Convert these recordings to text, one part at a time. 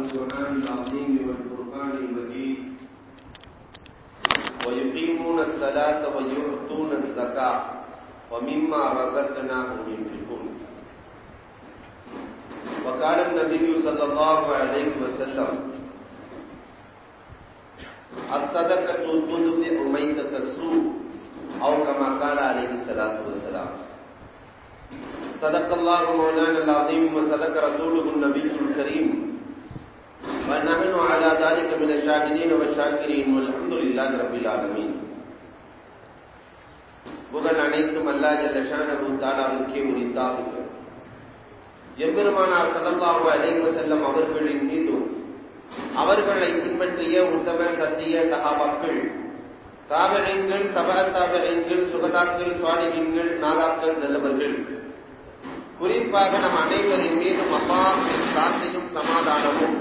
والقرآن العظيم والفرقان المجيد. ويقيمون الصلاة ويؤتون الزكاة ومما رزقناهم ينفقون. وقال النبي صلى الله عليه وسلم، الصدقة تدفع ميتة السوء أو كما قال عليه الصلاة والسلام. صدق الله مولانا العظيم وصدق رسوله النبي الكريم. ونحن على ذلك من الشاهدين والشاكرين والحمد لله رب العالمين புகழ் அனைத்தும் அல்லா ஜல்லஷானபு தாலாவிற்கே உரித்தாகுக எம்பெருமானார் சதல்லாஹு அலைவ செல்லம் அவர்களின் மீதும் அவர்களை பின்பற்றிய உத்தம சத்திய சகாபாக்கள் தாபகங்கள் தபர தாபகங்கள் சுகதாக்கள் சுவாலிகங்கள் நாதாக்கள் நல்லவர்கள் குறிப்பாக நம் அனைவரின் மீதும் அல்லாஹின் சாந்தியும் சமாதானமும்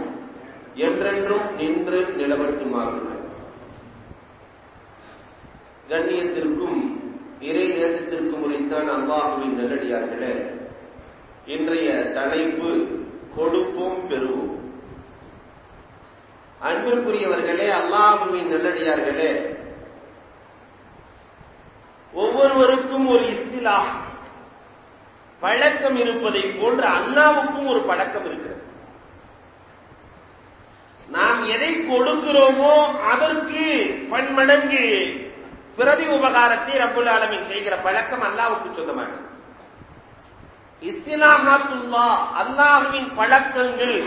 என்றென்றும் நின்று நிலவட்டுமாகுக கண்ணியத்திற்கும் இறை நேசத்திற்கும் உரைத்தான் அல்லாஹுவின் நல்லடியார்களே. இன்றைய தலைப்பு கொடுப்போம் பெறுவோம் அன்பிற்குரியவர்களே அல்லாஹுவின் நல்லடியார்களே. ஒவ்வொருவருக்கும் ஒரு இஸ்திலா. பழக்கம் இருப்பதை போன்று அல்லாவுக்கும் ஒரு பழக்கம் இருக்கு நாம் எதை கொடுக்கிறோமோ அதற்கு பன்மடங்கு பிரதி உபகாரத்தை ரப்புல் ஆலமின் செய்கிற பழக்கம் அல்லாவுக்கு சொந்தமானது இஸ்திலாஹாத்துல்லா அல்லாஹுவின் பழக்கங்கள்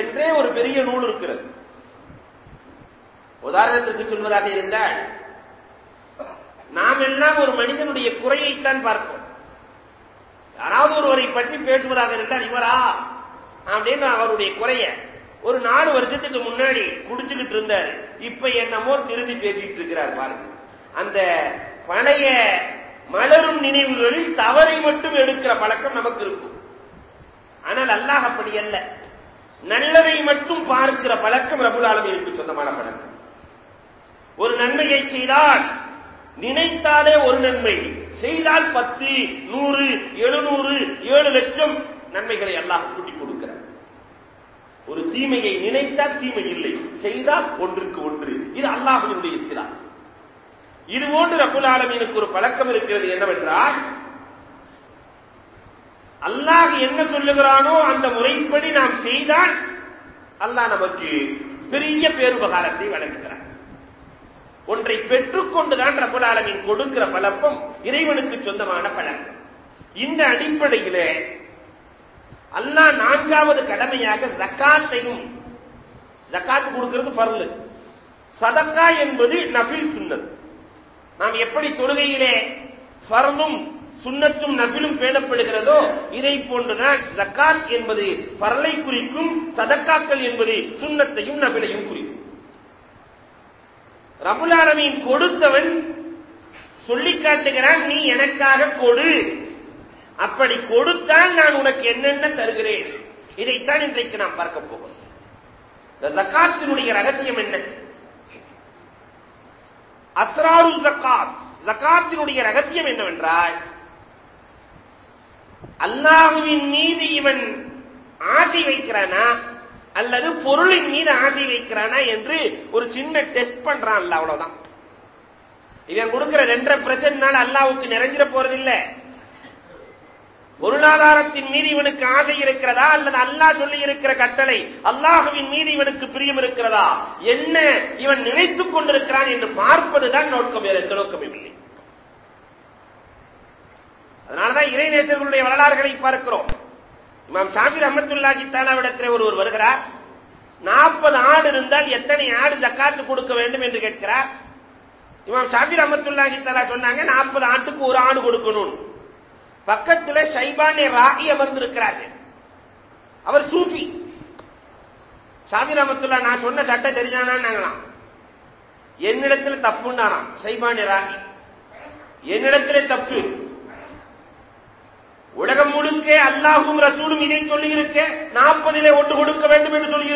என்றே ஒரு பெரிய நூல் இருக்கிறது. உதாரணத்திற்கு சொல்வதாக இருந்தால் நாம் எல்லாம் ஒரு மனிதனுடைய குறையைத்தான் பார்ப்போம். யாராவது ஒருவரை பற்றி பேசுவதாக இருந்தால் இவரா? அப்படின்னு அவருடைய குறைய ஒரு நாலு வருஷத்துக்கு முன்னாடி குடிச்சுக்கிட்டு இருந்தாரு. இப்ப என்னமோ திரும்பி பேசிட்டு இருக்கிறார் பாருங்க. அந்த பழைய மலரும் நினைவுகளில் தவறை மட்டும் எடுக்கிற பழக்கம் நமக்கு இருக்கும். ஆனால் அல்லாஹ் அப்படி அல்ல. நல்லதை மட்டும் பார்க்கிற பழக்கம் ரபுல் ஆலமீனுக்கு சொந்தமான பழக்கம். ஒரு நன்மையை செய்தால் நினைத்தாலே ஒரு நன்மை. செய்தால் பத்து நூறு எழுநூறு ஏழு லட்சம் நன்மைகளை எல்லாம் கூட்டி கொடுக்கிறார். ஒரு தீமையை நினைத்தால் தீமை இல்லை செய்தால் ஒன்றுக்கு ஒன்று. இது அல்லாஹினுடைய இத்திரா இது போன்று ரகுல் ஆலமீனுக்கு ஒரு பழக்கம் இருக்கிறது என்னவென்றால் அல்லாஹ் என்ன சொல்லுகிறானோ அந்த முறைப்படி நாம் செய்தால் அல்லாஹ் நமக்கு பெரிய பேருபகாரத்தை வழங்குகிறார் ஒன்றை பெற்றுக்கொண்டுதான் ரகுல் ஆலமின் கொடுக்கிற பழக்கம் இறைவனுக்கு சொந்தமான பழக்கம். இந்த அடிப்படையில அல்லாஹ் நான்காவது கடமையாக ஜக்காத்தையும் ஜக்காத்து கொடுக்கிறது பர்லு சதக்கா என்பது நபில் சுன்னத். நாம் எப்படி தொழுகையிலே ஃபர்லும் சுன்னத்தும் நபிலும் பேணப்படுகிறதோ இதை போன்றுதான் ஜக்காத் என்பது பரலை குறிக்கும் சதக்காக்கள் என்பது சுன்னத்தையும் நபிலையும் குறிக்கும். ரபுலாலமீன் கொடுத்தவன் சொல்லி காட்டுகிறான் நீ எனக்காக கொடு. அப்படி கொடுத்தால் நான் உனக்கு என்னென்ன தருகிறேன்? இதைத்தான் இன்றைக்கு நாம் பார்க்க போகிறோம். இந்த ஜக்காத்தினுடைய ரகசியம் என்ன? அஸ்ராரு ஜக்காத். ஜக்காத்தினுடைய ரகசியம் என்னவென்றால் அல்லாஹுவின் மீது இவன் ஆசை வைக்கிறானா? அல்லது பொருளின் மீது ஆசை வைக்கிறானா என்று ஒரு சின்ன டெஸ்ட் பண்றான் அல்ல அவ்வளவுதான். இவன் கொடுக்கிற ரெண்டரை பிரச்சனைனால அல்லாவுக்கு நிறைஞ்சிட போறதில்லை. பொருளாதாரத்தின் மீது இவனுக்கு ஆசை இருக்கிறதா? அல்லது அல்லாஹ் சொல்லி இருக்கிற கட்டளை அல்லாஹுவின் மீது இவனுக்கு பிரியம் இருக்கிறதா? என்ன இவன் நினைத்துக் கொண்டிருக்கிறான் என்று பார்ப்பதுதான் நோக்கம் எந்த நோக்கமும் இல்லை. அதனாலதான் இறைநேசர்களுடைய வரலாறுகளை பார்க்கிறோம். இமாம் ஷாபிர் அஹமத்துல்லாஹி தாலாவிடத்தில் ஒருவர் வருகிறார். நாற்பது ஆடு இருந்தால் எத்தனை ஆடு ஜக்காத்து கொடுக்க வேண்டும் என்று கேட்கிறார். இமாம் ஷாபிர் அஹமத்துல்லாஹி கித்தாலா சொன்னாங்க நாற்பது ஆட்டுக்கு ஒரு ஆடு கொடுக்கணும். பக்கத்தில் ஷைபானே ராகி அமர்ந்திருக்கிறார்கள். அவர் சூஃபி. சாமி ராமத்துல்லா நான் சொன்ன சட்டை சரிதானாங்களாம் என்னிடத்தில் தப்புன்னாராம் சைபானி ராகி. என்னிடத்திலே தப்பு. உலகம் முழுக்க அல்லாஹும் ரசூலும் இதை சொல்லி நாற்பதிலே ஒன்று கொடுக்க வேண்டும் என்று சொல்லி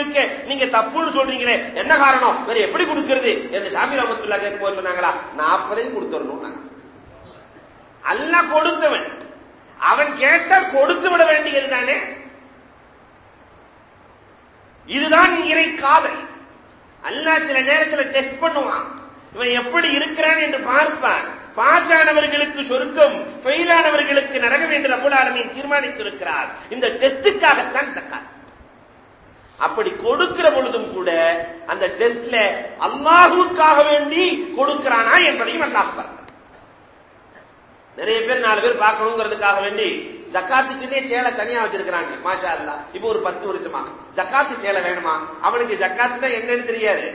நீங்க தப்புன்னு சொல்றீங்களே என்ன காரணம்? வேற எப்படி கொடுக்கிறது? என்று சாமி ராமத்துல்லா கேட்க சொன்னாங்களா நாற்பதையும் கொடுத்துடணும் அல்லாஹ் கொடுத்தவன். அவன் கேட்டால் கொடுத்து விட வேண்டியது தானே? இதுதான் இறை காதல். அல்லாஹ் சில நேரத்தில் டெஸ்ட் பண்ணுவான். இவன் எப்படி இருக்கிறான் என்று பார்ப்பான். பாஸ் ஆனவர்களுக்கு சொருக்கம் ஃபெயில் ஆனவர்களுக்கு நரகம் என்று அபுல் ஆலமீன் தீர்மானித்திருக்கிறார். இந்த டெஸ்டுக்காகத்தான் சக்காத். அப்படி கொடுக்கிற பொழுதும் கூட அந்த டெஸ்ட்ல அல்லாஹுக்காக வேண்டி கொடுக்கிறானா என்பதையும் அல்லாஹ் பார்க்கிறார் நிறைய பேர் நாலு பேர் பார்க்கணுங்கிறதுக்காக வேண்டி ஜக்காத்துக்கிட்டே சேலை தனியா வச்சிருக்கிறாங்க. மாஷா அல்லா இப்போ ஒரு பத்து வருஷமா ஜக்காத்து சேலை வேணுமா? அவனுக்கு ஜக்காத்துனா என்னன்னு தெரியாது.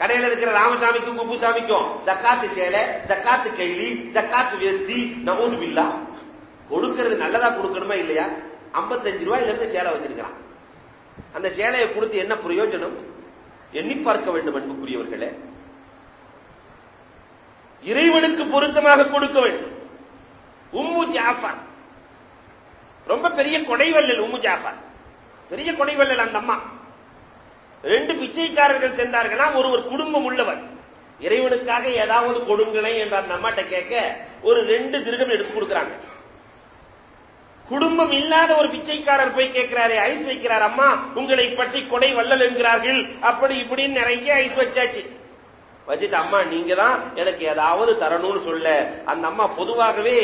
கடையில இருக்கிற ராமசாமிக்கும் குப்புசாமிக்கும் ஜக்காத்து சேலை ஜக்காத்து கைலி ஜக்காத்து வேஸ்தி நவூது பில்லா. கொடுக்கிறது நல்லதா கொடுக்கணுமா இல்லையா? ஐம்பத்தஞ்சு ரூபாயில இருந்து சேலை வச்சிருக்கிறான். அந்த சேலையை கொடுத்து என்ன பிரயோஜனம்? எண்ணி பார்க்க வேண்டும் அன்புக்குரியவர்களே. இறைவனுக்கு பொருத்தமாக கொடுக்க வேண்டும். உம்மு ஜாஃபர். ரொம்ப பெரிய கொடைவல்லல் உம்மு ஜாஃபர். பெரிய கொடைவல்லல் அந்த அம்மா. ரெண்டு பிச்சைக்காரர்கள் சென்றார்களாம் ஒருவர் குடும்பம் உள்ளவர். இறைவனுக்காக ஏதாவது கொடுங்களேன் என்று அந்த அம்மாட்ட கேட்க ஒரு ரெண்டு திருகம் எடுத்து கொடுக்குறாங்க. குடும்பம் இல்லாத ஒரு பிச்சைக்காரர் போய் கேட்கிறாரே ஐஸ் வைக்கிறார் அம்மா உங்களை பற்றி கொடை வல்லல் என்கிறார்கள். அப்படி இப்படின்னு நிறைய ஐஸ் வச்சாச்சு. வச்சுட்டு அம்மா நீங்க தான் எனக்கு ஏதாவது தரணும்னு சொல்ல அந்த அம்மா பொதுவாகவே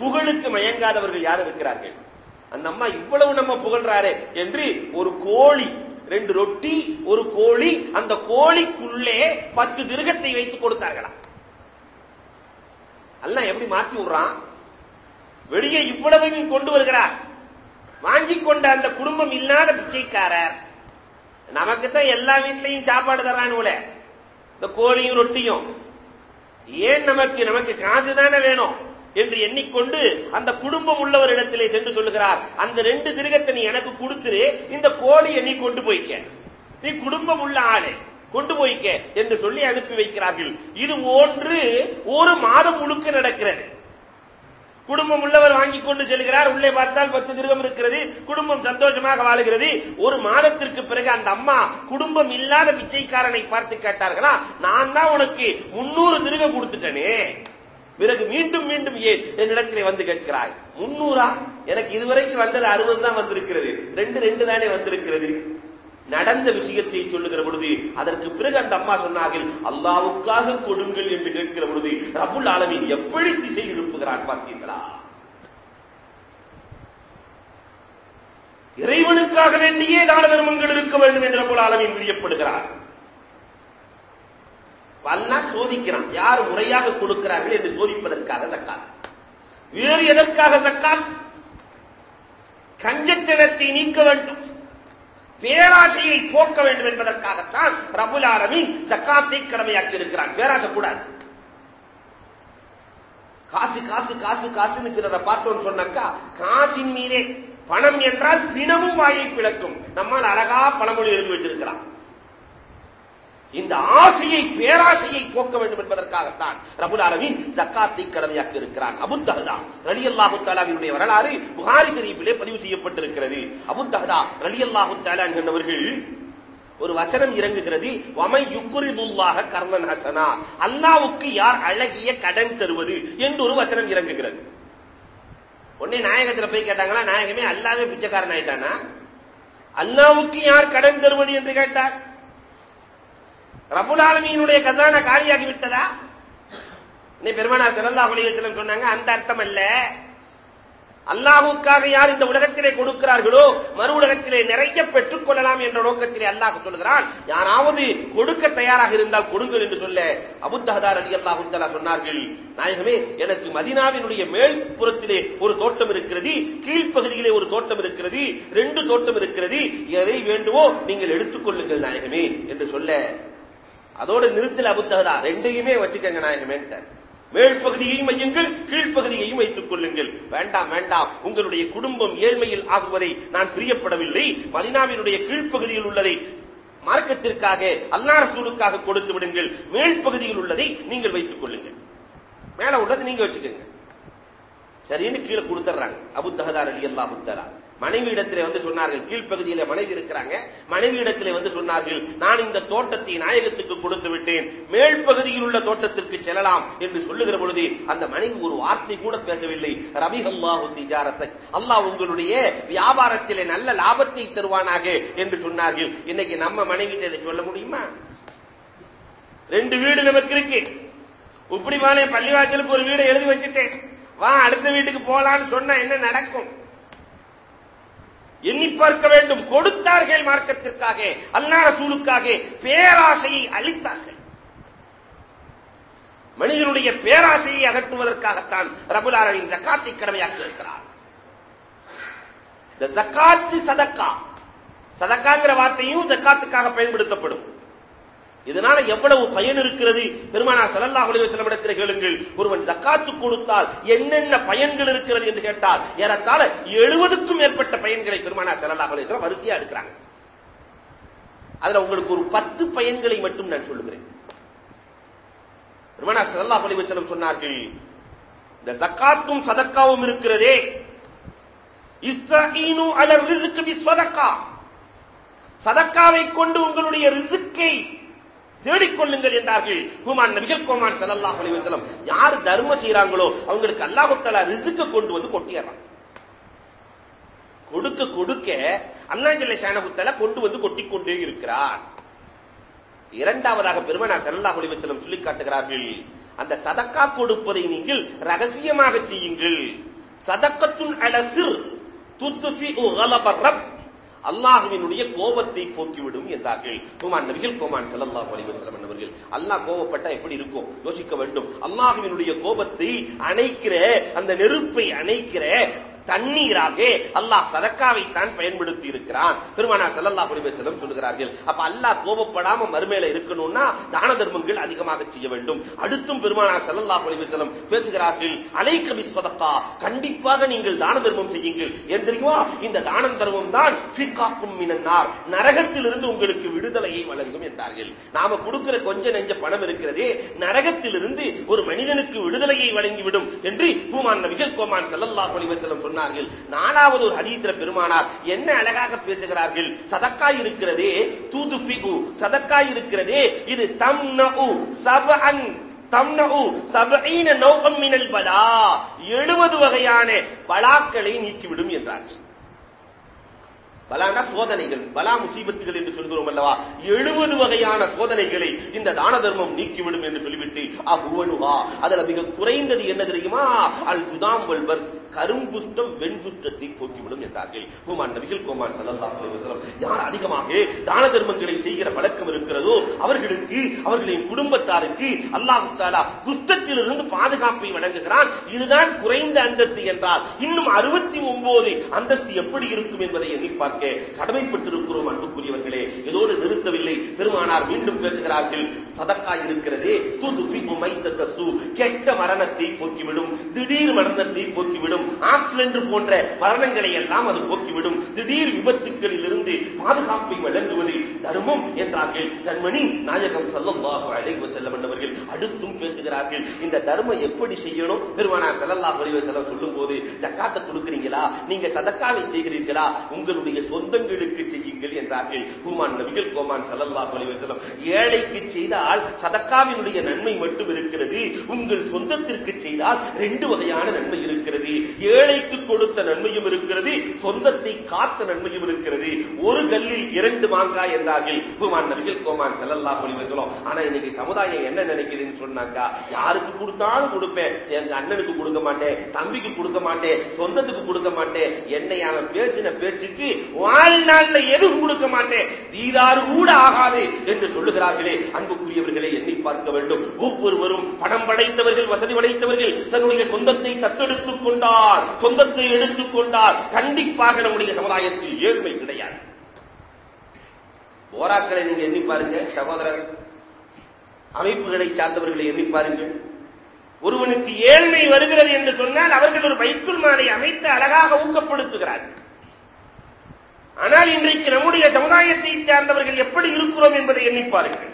புகழுக்கு மயங்காதவர்கள் யார் இருக்கிறார்கள்? அந்த அம்மா இவ்வளவு நம்ம புகழ்றாரு என்று ஒரு கோழி ரெண்டு ரொட்டி ஒரு கோழி அந்த கோழிக்குள்ளே பத்து திருகத்தை வைத்து கொடுத்தார்களா? அல்ல எப்படி மாத்தி விடுறான்? வெளியே இவ்வளவையும் கொண்டு வருகிறார். வாங்கி கொண்ட அந்த குடும்பம் இல்லாத பிச்சைக்காரர். நமக்கு தான் எல்லா வீட்லையும் சாப்பாடு தர்றானுல இந்த கோழியும் ரொட்டியும். ஏன் நமக்கு நமக்கு காசு தானே வேணும் என்று எண்ணிக்கொண்டு அந்த குடும்பம் உள்ளவரிடத்திலே சென்று சொல்லுகிறார். அந்த ரெண்டு திருகத்தை நீ எனக்கு கொடுத்துரு இந்த கோழியை நீ கொண்டு போய்க்க. நீ குடும்பம் உள்ள ஆளு கொண்டு போய்க்க என்று சொல்லி அனுப்பி வைக்கிறார்கள். இது ஒன்று ஒரு மாதம் முழுக்க நடக்கிறது. குடும்பம் உள்ளவர் வாங்கி கொண்டு செல்கிறார். உள்ளே பார்த்தால் பத்து திருகம் இருக்கிறது. குடும்பம் சந்தோஷமாக வாழுகிறது. ஒரு மாதத்திற்கு பிறகு அந்த அம்மா குடும்பம் இல்லாத பிச்சைக்காரனை பார்த்து கேட்டார்களா? நான் தான் உனக்கு முன்னூறு திருகம் கொடுத்துட்டனே. பிறகு மீண்டும் மீண்டும் ஏன் என்னிடத்திலே வந்து கேட்கிறாய். முன்னூறா? எனக்கு இதுவரைக்கும் வந்தது அறுபது தான் வந்திருக்கிறது. ரெண்டு ரெண்டு தானே வந்திருக்கிறது. நடந்த விஷயத்தை சொல்லுகிற பொழுது அதற்கு பிறகு அந்த அம்மா சொன்னார்கள் அல்லாவுக்காக கொடுங்கள் என்று கேட்கிற பொழுது ரபுல் ஆலமின் எப்படி திசை எழுப்புகிறான் பார்த்தீர்களா? இறைவனுக்காக வேண்டியே தான தர்மங்கள் இருக்க வேண்டும் என்று ரபுல் ஆலமின் விரியப்படுகிறார். பல்லா சோதிக்கிறான் யார் முறையாக கொடுக்கிறார்கள் என்று சோதிப்பதற்காக சக்காத். வேறு எதற்காக சக்காத்? கஞ்சத்தினத்தை நீக்க வேண்டும். பேராசையை போக்க வேண்டும் என்பதற்காகத்தான் ரபுல் ஆலமின் சக்காத்தை கடமையாக்கி இருக்கிறான். பேராசை கூடாது காசு காசு காசு காசுன்னு சிலரை பார்த்தோம்னு சொன்னாக்கா காசின் மீதே பணம் என்றால் பிணமும் வாயை பிளக்கும். நம்மால் அழகா பழமொழி எழுதி வச்சிருக்கிறான் இந்த ஆசையை பேராசையை போக்க வேண்டும் என்பதற்காகத்தான் ரபுல் அலவின் ஜக்காத்தை கடமையாக்கி இருக்கிறான். அபுத்தஹதா ரலி அல்லாஹு தாலாவினுடைய வரலாறு புகாரி ஷரீஃபிலே பதிவு செய்யப்பட்டிருக்கிறது. அபுத்தஹதா ரலி அல்லாஹு தாலா ஒரு வசனம் இறங்குகிறது. வமை யுக்குரிதுல்லாக கர்ணன் ஹசனா. அல்லாவுக்கு யார் அழகிய கடன் தருவது என்று ஒரு வசனம் இறங்குகிறது. உடனே நாயகத்துல போய் கேட்டாங்களா நாயகமே அல்லாவே பிச்சைக்காரன் ஆயிட்டானா? அல்லாவுக்கு யார் கடன் தருவது? என்று கேட்டார். ரபுல் ஆலமீனுடைய கசானா காலியாகி விட்டதா? நீ பெருமானார் ஸல்லல்லாஹு அலைஹி சொன்னாங்க அந்த அர்த்தம் அல்ல. அல்லாஹுக்காக யார் இந்த உலகத்திலே கொடுக்கிறார்களோ மறு உலகத்திலே நிறைய பெற்றுக் கொள்ளலாம் என்ற நோக்கத்திலே அல்லாஹ் சொல்கிறான் யாராவது கொடுக்க தயாராக இருந்தால் கொடுங்கள் என்று சொல்ல அபுத்தஹதார் அலி அல்லாஹு சொன்னார்கள். நாயகமே எனக்கு மதினாவினுடைய மேல் புறத்திலே ஒரு தோட்டம் இருக்கிறது கீழ்ப்பகுதியிலே ஒரு தோட்டம் இருக்கிறது ரெண்டு தோட்டம் இருக்கிறது. எதை வேண்டுமோ நீங்கள் எடுத்துக்கொள்ளுங்கள் நாயகமே என்று சொல்ல அதோட நிறுத்தல அபுத்தகதா ரெண்டையுமே வச்சுக்கங்க நாயகமேன்ட்டார் மேல் பகுதியையும் வையுங்கள் கீழ்ப்பகுதியையும் வைத்துக் கொள்ளுங்கள். வேண்டாம் வேண்டாம். உங்களுடைய குடும்பம் ஏழ்மையில் ஆகுவதை நான் பிரியப்படவில்லை. மதினாவினுடைய கீழ்ப்பகுதியில் உள்ளதை மார்க்கத்திற்காக அல்லா ரசூலுக்காக கொடுத்து விடுங்கள். மேல் பகுதியில் உள்ளதை நீங்கள் வைத்துக் கொள்ளுங்கள். மேல உள்ளதை நீங்க வச்சுக்கோங்க. சரின்னு கீழே கொடுத்துறாங்க அபுத்தகதார் அலி அல்லா தலா மனைவி இடத்திலே வந்து சொன்னார்கள் கீழ்ப்பகுதியில மனைவி இருக்கிறாங்க. மனைவி இடத்திலே வந்து சொன்னார்கள் நான் இந்த தோட்டத்தை நாயகத்துக்கு கொடுத்து விட்டேன். மேல் பகுதியில் உள்ள தோட்டத்திற்கு செல்லலாம் என்று சொல்லுகிற பொழுது அந்த மனைவி ஒரு வார்த்தை கூட பேசவில்லை. ரவி அல்லாஹு திஜாரத்தை. அல்லாஹ் உங்களுடைய வியாபாரத்திலே நல்ல லாபத்தை தருவானாக என்று சொன்னார்கள். இன்னைக்கு நம்ம மனைவி இதை சொல்ல முடியுமா? ரெண்டு வீடு நமக்கு இருக்கு. உப்படிமாலே பள்ளிவாசலுக்கு ஒரு வீடு எழுதி வச்சுட்டேன். வா அடுத்த வீட்டுக்கு போலான்னு சொன்னா என்ன நடக்கும்? எண்ணி பார்க்க வேண்டும். கொடுத்தார்கள் மார்க்கத்திற்காக அல்லா ரசூலுக்காக பேராசையை அளித்தார்கள். மனிதனுடைய பேராசையை அகற்றுவதற்காகத்தான் ரபுலாரவின் ஜக்காத்தை கடமையாக்கி இருக்கிறார். இந்த ஜக்காத்து சதக்கா சதக்காங்கிற வார்த்தையும் ஜக்காத்துக்காக பயன்படுத்தப்படும். இதனால எவ்வளவு பயன் இருக்கிறது? பெருமானா சல்லல்லாஹு அலைஹி செலவிடத்தில் கேளுங்கள். ஒருவன் ஜக்காத்து கொடுத்தால் என்னென்ன பயன்கள் இருக்கிறது என்று கேட்டால் ஏறத்தாழ 70க்கும் மேற்பட்ட பயன்களை பெருமானா சல்லல்லாஹு அலைஹி வஸல்லம் வரிசையா எடுக்கிறாங்க. அதுல உங்களுக்கு ஒரு பத்து பயன்களை மட்டும் நான் சொல்லுகிறேன். பெருமானா சல்லல்லாஹு அலைஹி செலவு சொன்னார்கள் இந்த ஜக்காத்தும் சதக்காவும் இருக்கிறதே. இஸ்தஈனு அலர் ரிஸ்க் பிஸ்ஸதக்கா சதக்காவை கொண்டு உங்களுடைய ரிசுக்கை தேடிக்கொள்ளுங்கள் என்றார்கள். ஹுமான் நபிகள் கோமான் செல்லல்லா அலைஹி வஸல்லம். யார் தர்மம் செய்யறாங்களோ அவங்களுக்கு அல்லாஹ் ரிசுக்க கொண்டு வந்து கொட்டியறான். கொடுக்க கொடுக்க அல்லாஹ் ஜல்ல கொண்டு வந்து கொட்டிக்கொண்டே இருக்கிறார் இரண்டாவதாக பெருமனார் செல்லல்லா அலைஹி வஸல்லம் சொல்லி காட்டுகிறார்கள். அந்த சதக்கா கொடுப்பதை நீங்கள் ரகசியமாக செய்யுங்கள். சதக்கத்துள் அலசிர் துத்துஃபி கலப ரப். அல்லாஹுவினுடைய கோபத்தை போக்கிவிடும் என்றார்கள். குமான் நபிகள் கோமான் செல்லல்லா அலைஹி வஸல்லம் அல்லாஹ் கோபப்பட்டா எப்படி இருக்கும்? யோசிக்க வேண்டும். அல்லாஹுவினுடைய கோபத்தை அணைக்கிற அந்த நெருப்பை அணைக்கிற தண்ணீராக அல்லாஹ் சதக்காவை தான் பயன்படுத்தி இருக்கிறான் பெருமானார் செல்லல்லா அலைஹி வஸல்லம் சொல்லுகிறார்கள் அப்ப அல்லாஹ் கோபப்படாம மறுமையில இருக்கணும்னா தான தர்மங்கள் அதிகமாக செய்ய வேண்டும். அடுத்தும் பெருமானார் செல்லல்லா அலைஹி வஸல்லம் பேசுகிறார்கள் அலைக்க விஸ்வதக்கா கண்டிப்பாக நீங்கள் தான தர்மம் செய்யுங்கள். ஏன் தெரியுமா? இந்த தான தர்மம் தான் ஃபிகாக்கும் மினன்னார் நரகத்திலிருந்து உங்களுக்கு விடுதலையை வழங்கும் என்றார்கள். நாம கொடுக்கிற கொஞ்ச நெஞ்ச பணம் இருக்கிறதே நரகத்திலிருந்து ஒரு மனிதனுக்கு விடுதலையை வழங்கிவிடும் என்று பூமான் நபிகள் கோமான் செல்லல்லா அலைஹி சொன்னார்கள். நாலாவது ஒரு ஹதீஸ்ல பெருமானார் என்ன அழகாக பேசுகிறார்கள். சதக்காய் இருக்கிறதே தூது பிகு சதக்காய் இருக்கிறதே இது தம்னஉ சபஅன் தம்னஉ சபஈன நௌகம் மினல் பலா 70 வகையான பலாக்களை நீக்கிவிடும் என்றார்கள் பலானா சோதனைகள் பலா முசீபத்துகள் என்று சொல்கிறோம் அல்லவா? எழுபது வகையான சோதனைகளை இந்த தான தர்மம் நீக்கிவிடும் என்று சொல்லிவிட்டு அகுவனுவா அதுல மிக குறைந்தது என்ன தெரியுமா? அல் ஜுதாம் வல்பர்ஸ். கருங்குஷ்டம் வெண்குஷ்டத்தை போக்கிவிடும் என்றார்கள். ஹுமான் நபிகள் கோமான் சல்லல்லாஹு யார் அதிகமாக தான தர்மங்களை செய்கிற பழக்கம் இருக்கிறதோ அவர்களுக்கு அவர்களின் குடும்பத்தாருக்கு அல்லாஹ் தஆலா குஷ்டத்திலிருந்து பாதுகாப்பை வழங்குகிறான். இதுதான் குறைந்த அந்தஸ்து என்றால் இன்னும் அறுபத்தி ஒன்பது அந்தஸ்து எப்படி இருக்கும் என்பதை எண்ணி பார்க்க கடமைப்பட்டிருக்கிறோம் அன்புக்குரியவர்களே. இதோடு நிறுத்தவில்லை. பெருமானார் மீண்டும் பேசுகிறார்கள் சதக்கா இருக்கிறதே கெட்ட மரணத்தை போக்கிவிடும் திடீர் மரணத்தை போக்கிவிடும். ஆக்சிடென்ட் போன்ற மரணங்களை எல்லாம் அது போக்கிவிடும். திடீர் விபத்துக்களில் இருந்து பாதுகாப்பை வழங்குவது தர்மம் என்றார்கள். கண்மணி நாயகம் செல்லம்பாக அலைஹி வஸல்லம் என்பவர்கள் அடுத்தும் பேசுகிறார்கள். இந்த தர்மம் எப்படி செய்யணும்? பெருமானார் ஸல்லல்லாஹு அலைஹி சொல்லும் போது சக்காத்தை கொடுக்கிறீங்களா? நீங்க சதக்காவை செய்கிறீர்களா? உங்களுடைய சொந்தங்களுக்கு செய்யுங்கள் என்றார்கள். ஹுமான் நபிகள் கோமான் செல்லல்லா அலைஹி செல்லம் ஏழைக்கு செய்தால் சதக்காவினுடைய நன்மை மட்டும் இருக்கிறது. உங்கள் சொந்தத்திற்கு செய்தால் ரெண்டு வகையான நன்மை இருக்கிறது. ஏழைக்கு கொடுத்த நன்மையும் இருக்கிறது சொந்தத்தை காத்த நன்மையும் இருக்கிறது. ஒரு கல்லில் இரண்டு மாங்காய் என்றார்கள் ஹுமான் நபிகள் கோமான் செல்லல்லா அலைஹி ஆனா இன்னைக்கு சமுதாயம் என்ன நினைக்கிறதுன்னு சொன்னாக்கா யாருக்கு கொடுத்தாலும் கொடுப்பேன் எங்க அண்ணனுக்கு கொடுக்க மாட்டேன் தம்பிக்கு கொடுக்க மாட்டேன் சொந்தத்துக்கு கொடுக்க மாட்டேன். என்னை அவன் பேசின பேச்சுக்கு வாழ்நாள்ல எதுவும் கொடுக்க மாட்டேன். தீதாறு கூட ஆகாது என்று சொல்லுகிறார்களே அன்புக்குரியவர்களை எண்ணி பார்க்க வேண்டும். ஒவ்வொருவரும் பணம் படைத்தவர்கள் வசதி படைத்தவர்கள் தன்னுடைய சொந்தத்தை தத்தெடுத்துக் கொண்டால் சொந்தத்தை எடுத்துக் கொண்டால் கண்டிப்பாக நம்முடைய சமுதாயத்தில் ஏழ்மை கிடையாது. போராக்களை நீங்க எண்ணி பாருங்க சகோதரர். அமைப்புகளை சார்ந்தவர்களை எண்ணி பாருங்கள். ஒருவனுக்கு ஏழ்மை வருகிறது என்று சொன்னால் அவர்கள் ஒரு பைத்துல் மாலை அமைத்து அழகாக ஊக்கப்படுத்துகிறார்கள். ஆனால் இன்றைக்கு நம்முடைய சமுதாயத்தை சார்ந்தவர்கள் எப்படி இருக்கிறோம் என்பதை எண்ணி பாருங்கள்.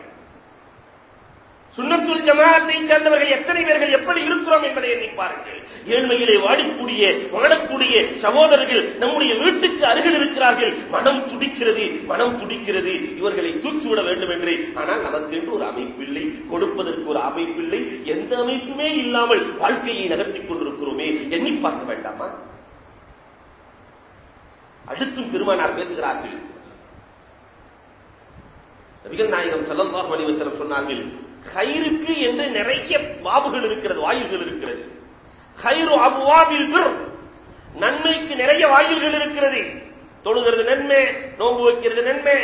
சுண்ணத்துல் ஜமாத்தை சேர்ந்தவர்கள் எத்தனை பேர்கள் எப்படி இருக்கிறோம் என்பதை எண்ணிப்பாருங்கள் ஏழ்மையிலே வாடிக்கூடிய வாடக்கூடிய சகோதரர்கள் நம்முடைய வீட்டுக்கு அருகில் இருக்கிறார்கள். மனம் துடிக்கிறது மனம் துடிக்கிறது. இவர்களை தூக்கிவிட வேண்டும் என்று. ஆனால் நமக்கு என்று ஒரு அமைப்பில்லை. கொடுப்பதற்கு ஒரு அமைப்பில்லை. எந்த அமைப்புமே இல்லாமல் வாழ்க்கையை நகர்த்திக் கொண்டிருக்கிறோமே. எண்ணி பார்க்க வேண்டாமா? அடுத்தும் பெருமானார் பேசுகிறார்கள். நபிகள் நாயகம் ஸல்லல்லாஹு அலைஹி சொன்னார்கள் கயிறுக்கு என்று நிறைய வாபுகள் இருக்கிறது வாயில்கள் இருக்கிறது. ஹைரு அபுவாபில் பிர். நன்மைக்கு நிறைய வாயில்கள் இருக்கிறது. தொழுகிறது நன்மை நோன்பு வைக்கிறது நன்மை.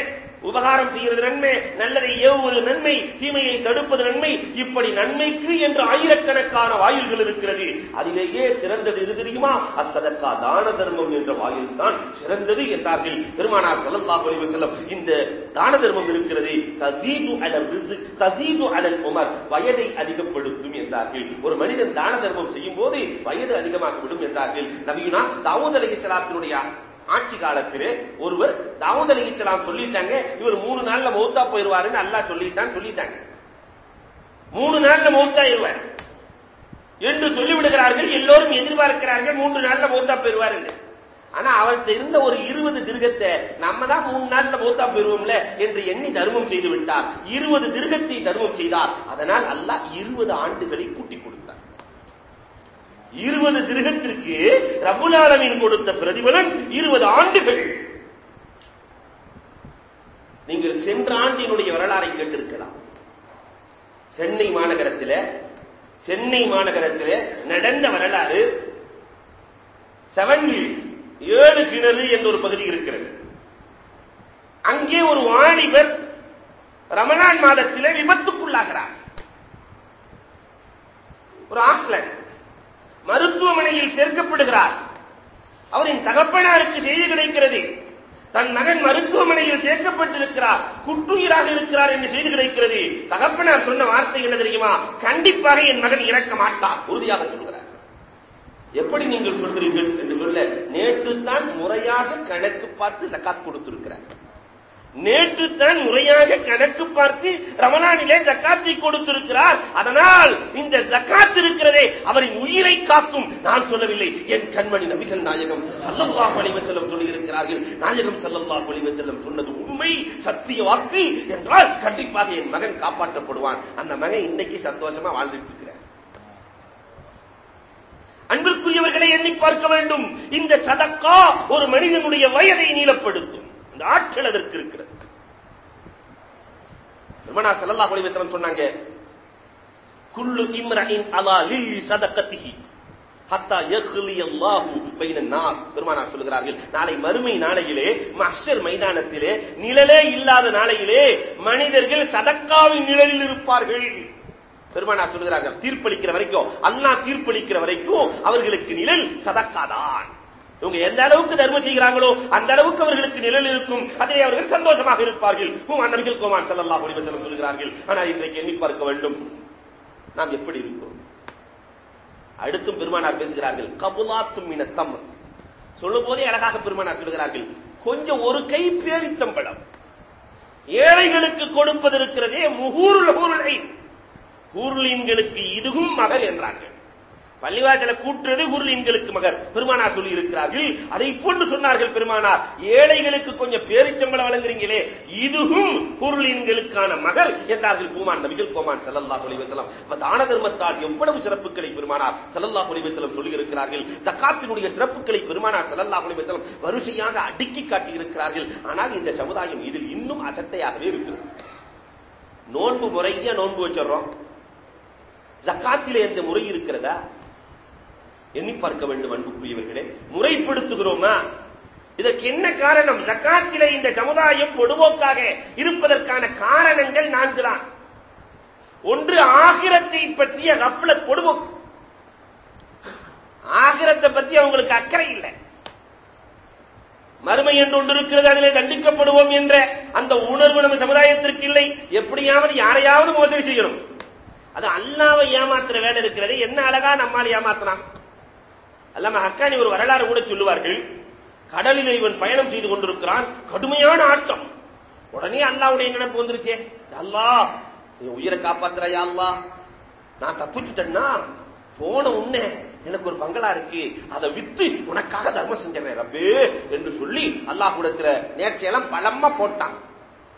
உபகாரம் செய்கிறது நன்மை நல்லதை ஏவுவது நன்மை தீமையை தடுப்பது நன்மை இப்படி நன்மைக்கு என்று ஆயிரக்கணக்கான வாயில்கள் இருக்கிறது. அதிலேயே சிறந்தது எது தெரியுமா? அசதக்கா தான தர்மம் என்ற வாயில் தான் சிறந்தது என்றார்கள் பெருமானார் ஸல்லல்லாஹு அலைஹி வஸல்லம். இந்த தான தர்மம் இருக்கிறது. தசீது அலல் ரிஸ்க் தசீது அலல் உமர் வயதை அதிகப்படுத்தும் என்றார்கள். ஒரு மனிதன் தான தர்மம் செய்யும் போது வயது அதிகமாகிவிடும் என்றார்கள். நபியுனா தாவூத் அலைஹிஸ்ஸலாத்தினுடைய ஆட்சி காலத்திலே ஒருவர் தாவூத் அலைஹிஸ்ஸலாம் சொல்லிட்டாங்க இவர் மூணு நாள்ல மௌத்தா போயிருவாருன்னு அல்லாஹ் சொல்லிட்டான் சொல்லிட்டாங்க. மூணு நாள்ல மௌத்தாயிருவார் என்று சொல்லிவிடுகிறார்கள் எல்லோரும் எதிர்பார்க்கிறார்கள் மூன்று நாள்ல மௌத்தா போயிருவார் என்று ஆனா அவர்கிட்ட இருந்த ஒரு இருபது திருகத்தை நம்ம தான் மூணு நாள்ல மௌத்தா போயிருவோம்ல என்று எண்ணி தர்மம் செய்து விட்டார் இருபது திருகத்தை தர்மம் செய்தார். அதனால் அல்லாஹ் இருபது ஆண்டுகளை கூட்டி இருபது திருகத்திற்கு ரபுல் கொடுத்த பிரதிபலன் இருபது ஆண்டுகள். நீங்கள் சென்ற ஆண்டினுடைய வரலாறை கேட்டிருக்கலாம். சென்னை மாநகரத்தில் சென்னை மாநகரத்தில் நடந்த வரலாறு செவன் வீல்ஸ் ஏழு கிணறு என்ற ஒரு பகுதி இருக்கிறது. அங்கே ஒரு வாலிபர் ரமணான் மாதத்தில் விபத்துக்குள்ளாகிறார். ஒரு ஆக்சிடென்ட். மருத்துவமனையில் சேர்க்கப்படுகிறார். அவரின் தகப்பனாருக்கு செய்தி கிடைக்கிறது. தன் மகன் மருத்துவமனையில் சேர்க்கப்பட்டிருக்கிறார். குற்றுயிராக இருக்கிறார் என்று செய்தி கிடைக்கிறது. தகப்பனார் சொன்ன வார்த்தை என்ன தெரியுமா? கண்டிப்பாக என் மகன் இறக்க மாட்டான் உறுதியாக சொல்கிறார். எப்படி நீங்கள் சொல்கிறீர்கள் என்று சொல்ல நேற்று தான் முறையாக கணக்கு பார்த்து ஜக்காத் கொடுத்திருக்கிறார். நேற்று தான் முறையாக கணக்கு பார்த்து ரமலானிலே ஜக்காத்தை கொடுத்திருக்கிறார். அதனால் இந்த ஜக்காத் இருக்கிறதே அவரின் உயிரை காக்கும். நான் சொல்லவில்லை என் கண்மணி நபிகள் நாயகம் சல்லல்லாஹு அலைஹி வஸல்லம் நாயகம் சல்லல்லாஹு அலைஹி சொன்னது உண்மை சத்திய வாக்கு என்றால் கண்டிப்பாக என் மகன் காப்பாற்றப்படுவான். அந்த மகன் இன்னைக்கு சந்தோஷமா வாழ்ந்துட்டு இருக்கிறார் அன்பிற்குரியவர்களை எண்ணி பார்க்க வேண்டும். இந்த சதக்கா ஒரு மனிதனுடைய வயதை நீளப்படுத்தும். அந்த ஆற்றல் அதற்கு இருக்கிறது. பெருமானார் ஸல்லல்லாஹு அலைஹி சொன்னாங்க குல்லு இம்ரஇன் அலா லில்லி சதகத்திஹி ஹத்தா அல்லாஹு பைன நாஸ். பெருமானார் சொல்கிறார்கள் நாளை மறுமை நாளையிலே மஹ்ஷர் மைதானத்திலே நிழலே இல்லாத நாளையிலே மனிதர்கள் சதக்காவின் நிழலில் இருப்பார்கள். பெருமானார் சொல்கிறார்கள் தீர்ப்பளிக்கிற வரைக்கும் அல்லாஹ் தீர்ப்பளிக்கிற வரைக்கும் அவர்களுக்கு நிழல் சதக்காதான். இவங்க எந்த அளவுக்கு தர்மம் செய்கிறாங்களோ அந்த அளவுக்கு அவர்களுக்கு நிழல் இருக்கும். அதிலே அவர்கள் சந்தோஷமாக இருப்பார்கள். ஹுமான் கோமான் செல்லல்லா அலைஹி சொல்கிறார்கள் ஆனால் இன்றைக்கு எண்ணி பார்க்க வேண்டும். நாம் எப்படி இருக்கிறோம் அடுத்தும் பெருமானார் பேசுகிறார்கள் கபுலாத்தும் இனத்தம் சொல்லும் போதே அழகாக பெருமானார் சொல்கிறார்கள் கொஞ்சம் ஒரு கை பேரித்தம்பழம் ஏழைகளுக்கு கொடுப்பது இருக்கிறதே முகூருல் ஹூருலை இதுவும் மகர் என்றார்கள். பள்ளிவாசலை கூட்டுறது ஹுர்லீன்களுக்கு மகர். பெருமானார் சொல்லி இருக்கிறார்கள் அதை போன்று சொன்னார்கள் பெருமானார். ஏழைகளுக்கு கொஞ்சம் பேரிச்சம்பளம் வழங்குறீங்களே இதுவும் குருளின்களுக்கான மகர் என்றார்கள் பூமான் நபிகள் கோமான் சல்லல்லா அலைஹி வஸல்லம். தான தர்மத்தால் எவ்வளவு சிறப்புகளை பெருமானார் செல்லல்லா அலைஹி சொல்லி இருக்கிறார்கள் சக்காத்தினுடைய சிறப்புகளை பெருமானார் ஸல்லல்லாஹு அலைஹி வரிசையாக அடுக்கி காட்டி இருக்கிறார்கள் ஆனால் இந்த சமுதாயம் இதில் இன்னும் அசட்டையாகவே இருக்கிறது. நோன்பு முறைய நோன்பு வச்சிடறோம். ஜக்காத்திலே இந்த முறை இருக்கிறதா? எண்ணி பார்க்க வேண்டும் அன்புக்குரியவர்களே. முறைப்படுத்துகிறோமா? இதற்கு என்ன காரணம்? ஜக்காத்திலே இந்த சமுதாயம் பொதுவோக்காக இருப்பதற்கான காரணங்கள் நான்கு தான். ஒன்று ஆகிரத்தை பற்றிய கஃப்லத் பொடுவோக்கு ஆகிரத்தை பத்தி அவங்களுக்கு அக்கறை இல்லை. மறுமை என்று ஒன்று இருக்கிறது அதிலே தண்டிக்கப்படுவோம் என்ற அந்த உணர்வு நம்ம சமுதாயத்திற்கு இல்லை. எப்படியாவது யாரையாவது மோசடி செய்யணும். அது அல்லாவை ஏமாத்துற வேலை இருக்கிறது. என்ன அழகா நம்மால் ஏமாத்தலாம். அல்லாம ஹக்கானி ஒரு வரலாறு கூட சொல்லுவார்கள். கடலில் இவன் பயணம் செய்து கொண்டிருக்கிறான். கடுமையான ஆட்டம். உடனே அல்லாவுடைய நினைப்பு வந்துருச்சே. அல்லாஹ் நீ உயிரை காப்பாத்துறையா அல்லா நான் தப்பிச்சுட்டேன்னா போன உன்ன எனக்கு ஒரு பங்களா இருக்கு. அதை வித்து உனக்காக தர்மம் செஞ்சேன் ரப்பே என்று சொல்லி அல்லாஹ் கூடத்துல நேர்ச்சியெல்லாம் பழமா போட்டான்.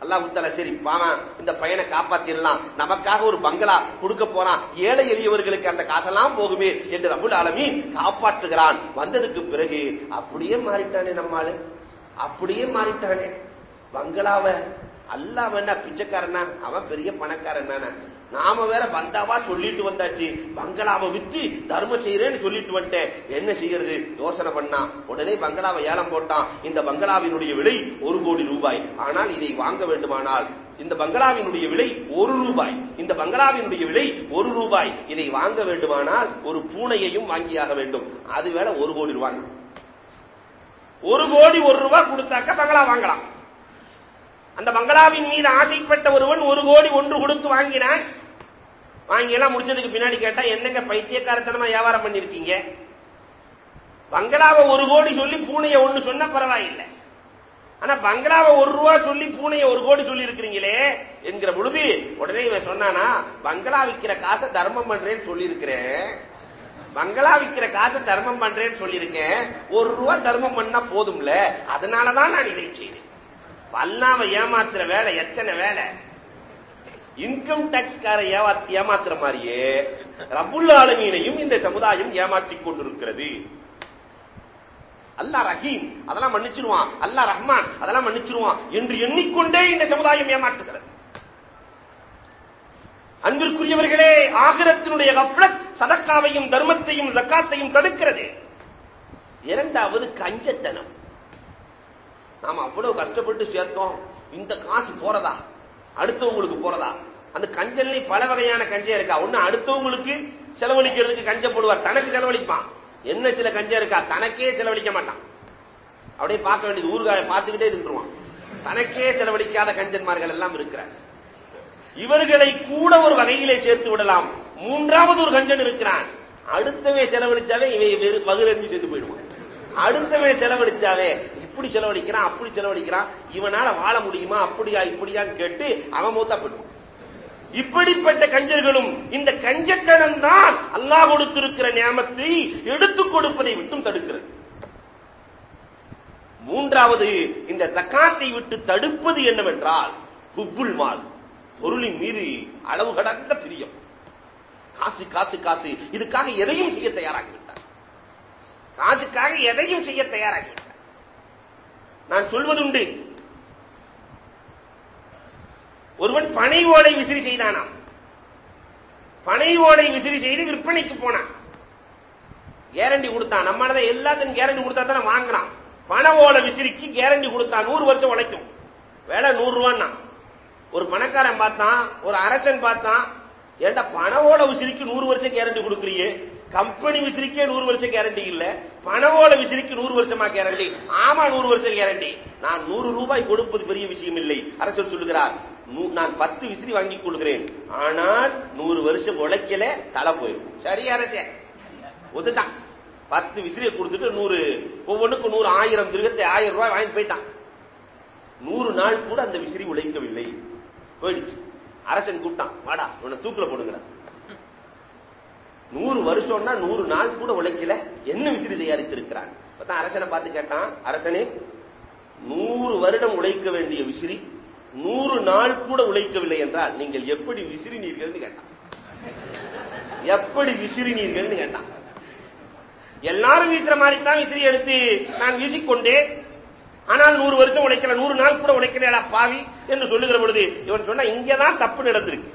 அல்லாஹுத்தால உத்தல சரி பாவன் இந்த பையனை காப்பாத்திடலாம் நமக்காக ஒரு பங்களா கொடுக்க போறான். ஏழை எளியவர்களுக்கு அந்த காசெல்லாம் போகுமே என்று ரபுல் ஆலமீன் காப்பாற்றுகிறான். வந்ததுக்கு பிறகு அப்படியே மாறிட்டானே நம்மாளு அப்படியே மாறிட்டானே. பங்களாவை அல்லாஹ் என்ன பிச்சைக்காரனா? அவன் பெரிய பணக்காரன் தானே. நாம வேற பந்தாவா சொல்லிட்டு வந்தாச்சு. பங்களாவை வித்து தர்மம் செய்யறேன்னு சொல்லிட்டு வந்துட்டேன். என்ன செய்யறது? யோசனை பண்ணா. உடனே பங்களாவை ஏலம் போட்டான். இந்த பங்களாவினுடைய விலை ஒரு கோடி ரூபாய். ஆனால் இதை வாங்க வேண்டுமானால் இந்த பங்களாவினுடைய விலை ஒரு ரூபாய். இந்த பங்களாவினுடைய விலை ஒரு ரூபாய். இதை வாங்க வேண்டுமானால் ஒரு பூனையையும் வாங்கியாக வேண்டும். அது வேலை ஒரு கோடி ரூபாய். ஒரு கோடி ஒரு ரூபாய் கொடுத்தாக்க பங்களா வாங்கலாம். அந்த பங்களாவின் மீது ஆசைப்பட்ட ஒருவன் ஒரு கோடி ஒன்று கொடுத்து வாங்கினான். வாங்கி எல்லாம் முடிச்சதுக்கு பின்னாடி கேட்டா என்னங்க பைத்தியக்காரத்தனமா வியாபாரம் பண்ணிருக்கீங்க? பங்களாவை ஒரு கோடி சொல்லி பூனைய ஒண்ணு சொன்ன பரவாயில்லை. ஆனா பங்களாவை ஒரு ரூபா சொல்லி பூனைய ஒரு கோடி சொல்லி இருக்கிறீங்களே என்கிற பொழுது உடனே இவன் சொன்னானா பங்களா விற்கிற காசை தர்மம் பண்றேன்னு சொல்லியிருக்கிறேன். பங்களா விற்கிற காசை தர்மம் பண்றேன்னு சொல்லியிருக்கேன். ஒரு ரூபா தர்மம் பண்ணா போதும்ல. அதனாலதான் நான் இதை செய்தேன். பல்லாம ஏமாத்துற வேலை எத்தனை வேலை? இன்கம் டாக்ஸ்கார ஏமாத்துற மாதிரியே ரபுல் ஆலமீனையும் இந்த சமுதாயம் ஏமாற்றிக் கொண்டிருக்கிறது. அல்லா ரஹீம் அதெல்லாம் மன்னிச்சிருவான். அல்லா ரஹ்மான் அதெல்லாம் மன்னிச்சிருவான் என்று எண்ணிக்கொண்டே இந்த சமுதாயம் ஏமாற்றுகிறது. அன்பிற்குரியவர்களே ஆகிரத்தினுடைய கஃப்லத் சதக்காவையும் தர்மத்தையும் ஜக்காத்தையும் தடுக்கிறது. இரண்டாவது கஞ்சத்தனம். நாம அவ்வளவு கஷ்டப்பட்டு சேர்த்தோம். இந்த காசு போறதா? அடுத்தவங்களுக்கு போறதா? அந்த கஞ்சல்ல பல வகையான கஞ்சம் இருக்கா? ஒண்ணு அடுத்தவங்களுக்கு செலவழிக்கிறதுக்கு கஞ்ச போடுவார். தனக்கு செலவழிப்பான். என்ன சில கஞ்சம் இருக்கா? தனக்கே செலவழிக்க மாட்டான். அப்படியே பார்க்க வேண்டியது ஊர்காய பார்த்துக்கிட்டே தின்றுவான் தனக்கே செலவழிக்காத கஞ்சன்மார்கள் எல்லாம் இருக்கிறார். இவர்களை கூட ஒரு வகையிலே சேர்த்து விடலாம். மூன்றாவது ஒரு கஞ்சன் இருக்கிறான். அடுத்தவே செலவழிச்சாவே இவை பகிரஞ்சு சேர்த்து போயிடுவான். அடுத்தவே செலவழிச்சாவே இப்படி செலவழிக்கிறான் அப்படி செலவழிக்கிறான். இவனால வாழ முடியுமா அப்படியா இப்படியான்னு கேட்டு அவன் மூத்தா போயிடுவான். இப்படிப்பட்ட கஞ்சர்களும் இந்த கஞ்சத்தனம் தான் அல்லாஹ் கொடுத்திருக்கிற நியமத்தை எடுத்துக் கொடுப்பதை விட்டும் தடுக்கிறது. மூன்றாவது இந்த ஜக்காத்தை விட்டு தடுப்பது என்னவென்றால் ஹுப்புல் மால் பொருளின் மீது அளவு கடந்த பிரியம். காசு காசு காசு. இதுக்காக எதையும் செய்ய தயாராகிவிட்டார். காசுக்காக எதையும் செய்ய தயாராகிவிட்டார். நான் சொல்வதுண்டு. ஒருவன் பனை ஓலை விசிறி செய்தானாம். பனை ஓலை விசிறி செய்து விற்பனைக்கு போனான். கேரண்டி கொடுத்தான். நம்மளதான் எல்லாத்துக்கும் கேரண்டி கொடுத்தா தானே வாங்குறான். பண ஓலை விசிறிக்கு கேரண்டி கொடுத்தான் நூறு வருஷம் உழைக்கும். வேலை நூறு ரூபான்னா. ஒரு பணக்காரன் பார்த்தான் ஒரு அரசன் பார்த்தான் ஏண்டா பண ஓலை விசிறிக்கு நூறு வருஷம் கேரண்டி கொடுக்குறியே? கம்பெனி விசிறிக்கே நூறு வருஷம் கேரண்டி இல்ல. பணவோட விசிறிக்கு நூறு வருஷமா கேரண்டி ஆமா நூறு வருஷம் கேரண்டி நான் நூறு ரூபாய் கொடுப்பது பெரிய விஷயம் இல்லை. அரசர் சொல்லுகிறார் நான் பத்து விசிறி வாங்கிக் கொள்கிறேன். ஆனால் நூறு வருஷம் உழைக்கல தலை போயிடும். சரி அரசே. ஒத்துட்டான் பத்து விசிறியை கொடுத்துட்டு நூறு ஒவ்வொன்றுக்கும் நூறு ஆயிரம் திருகத்தை ஆயிரம் ரூபாய் வாங்கிட்டு போயிட்டான். நூறு நாள் கூட அந்த விசிறி உழைக்கவில்லை. போயிடுச்சு. அரசன் கூப்பிட்டான் வாடா உன்னை தூக்கில போடுங்கிற நூறு வருஷம்னா நூறு நாள் கூட உழைக்கல. என்ன விசிறி தயாரித்திருக்கிறான்? அரசனை பார்த்து கேட்டான் அரசனே நூறு வருடம் உழைக்க வேண்டிய விசிறி நூறு நாள் கூட உழைக்கவில்லை என்றால் நீங்கள் எப்படி விசிறினீர்கள் கேட்டான். எப்படி விசிறினீர்கள் கேட்டான். எல்லாரும் வீசுற மாதிரி தான் விசிறி எடுத்து நான் வீசிக்கொண்டேன் ஆனால் நூறு வருஷம் உழைக்கல நூறு நாள் கூட உழைக்கல பாவி என்று சொல்லுகிற பொழுது இவன் சொன்னா இங்கதான் தப்பு நடந்திருக்கு.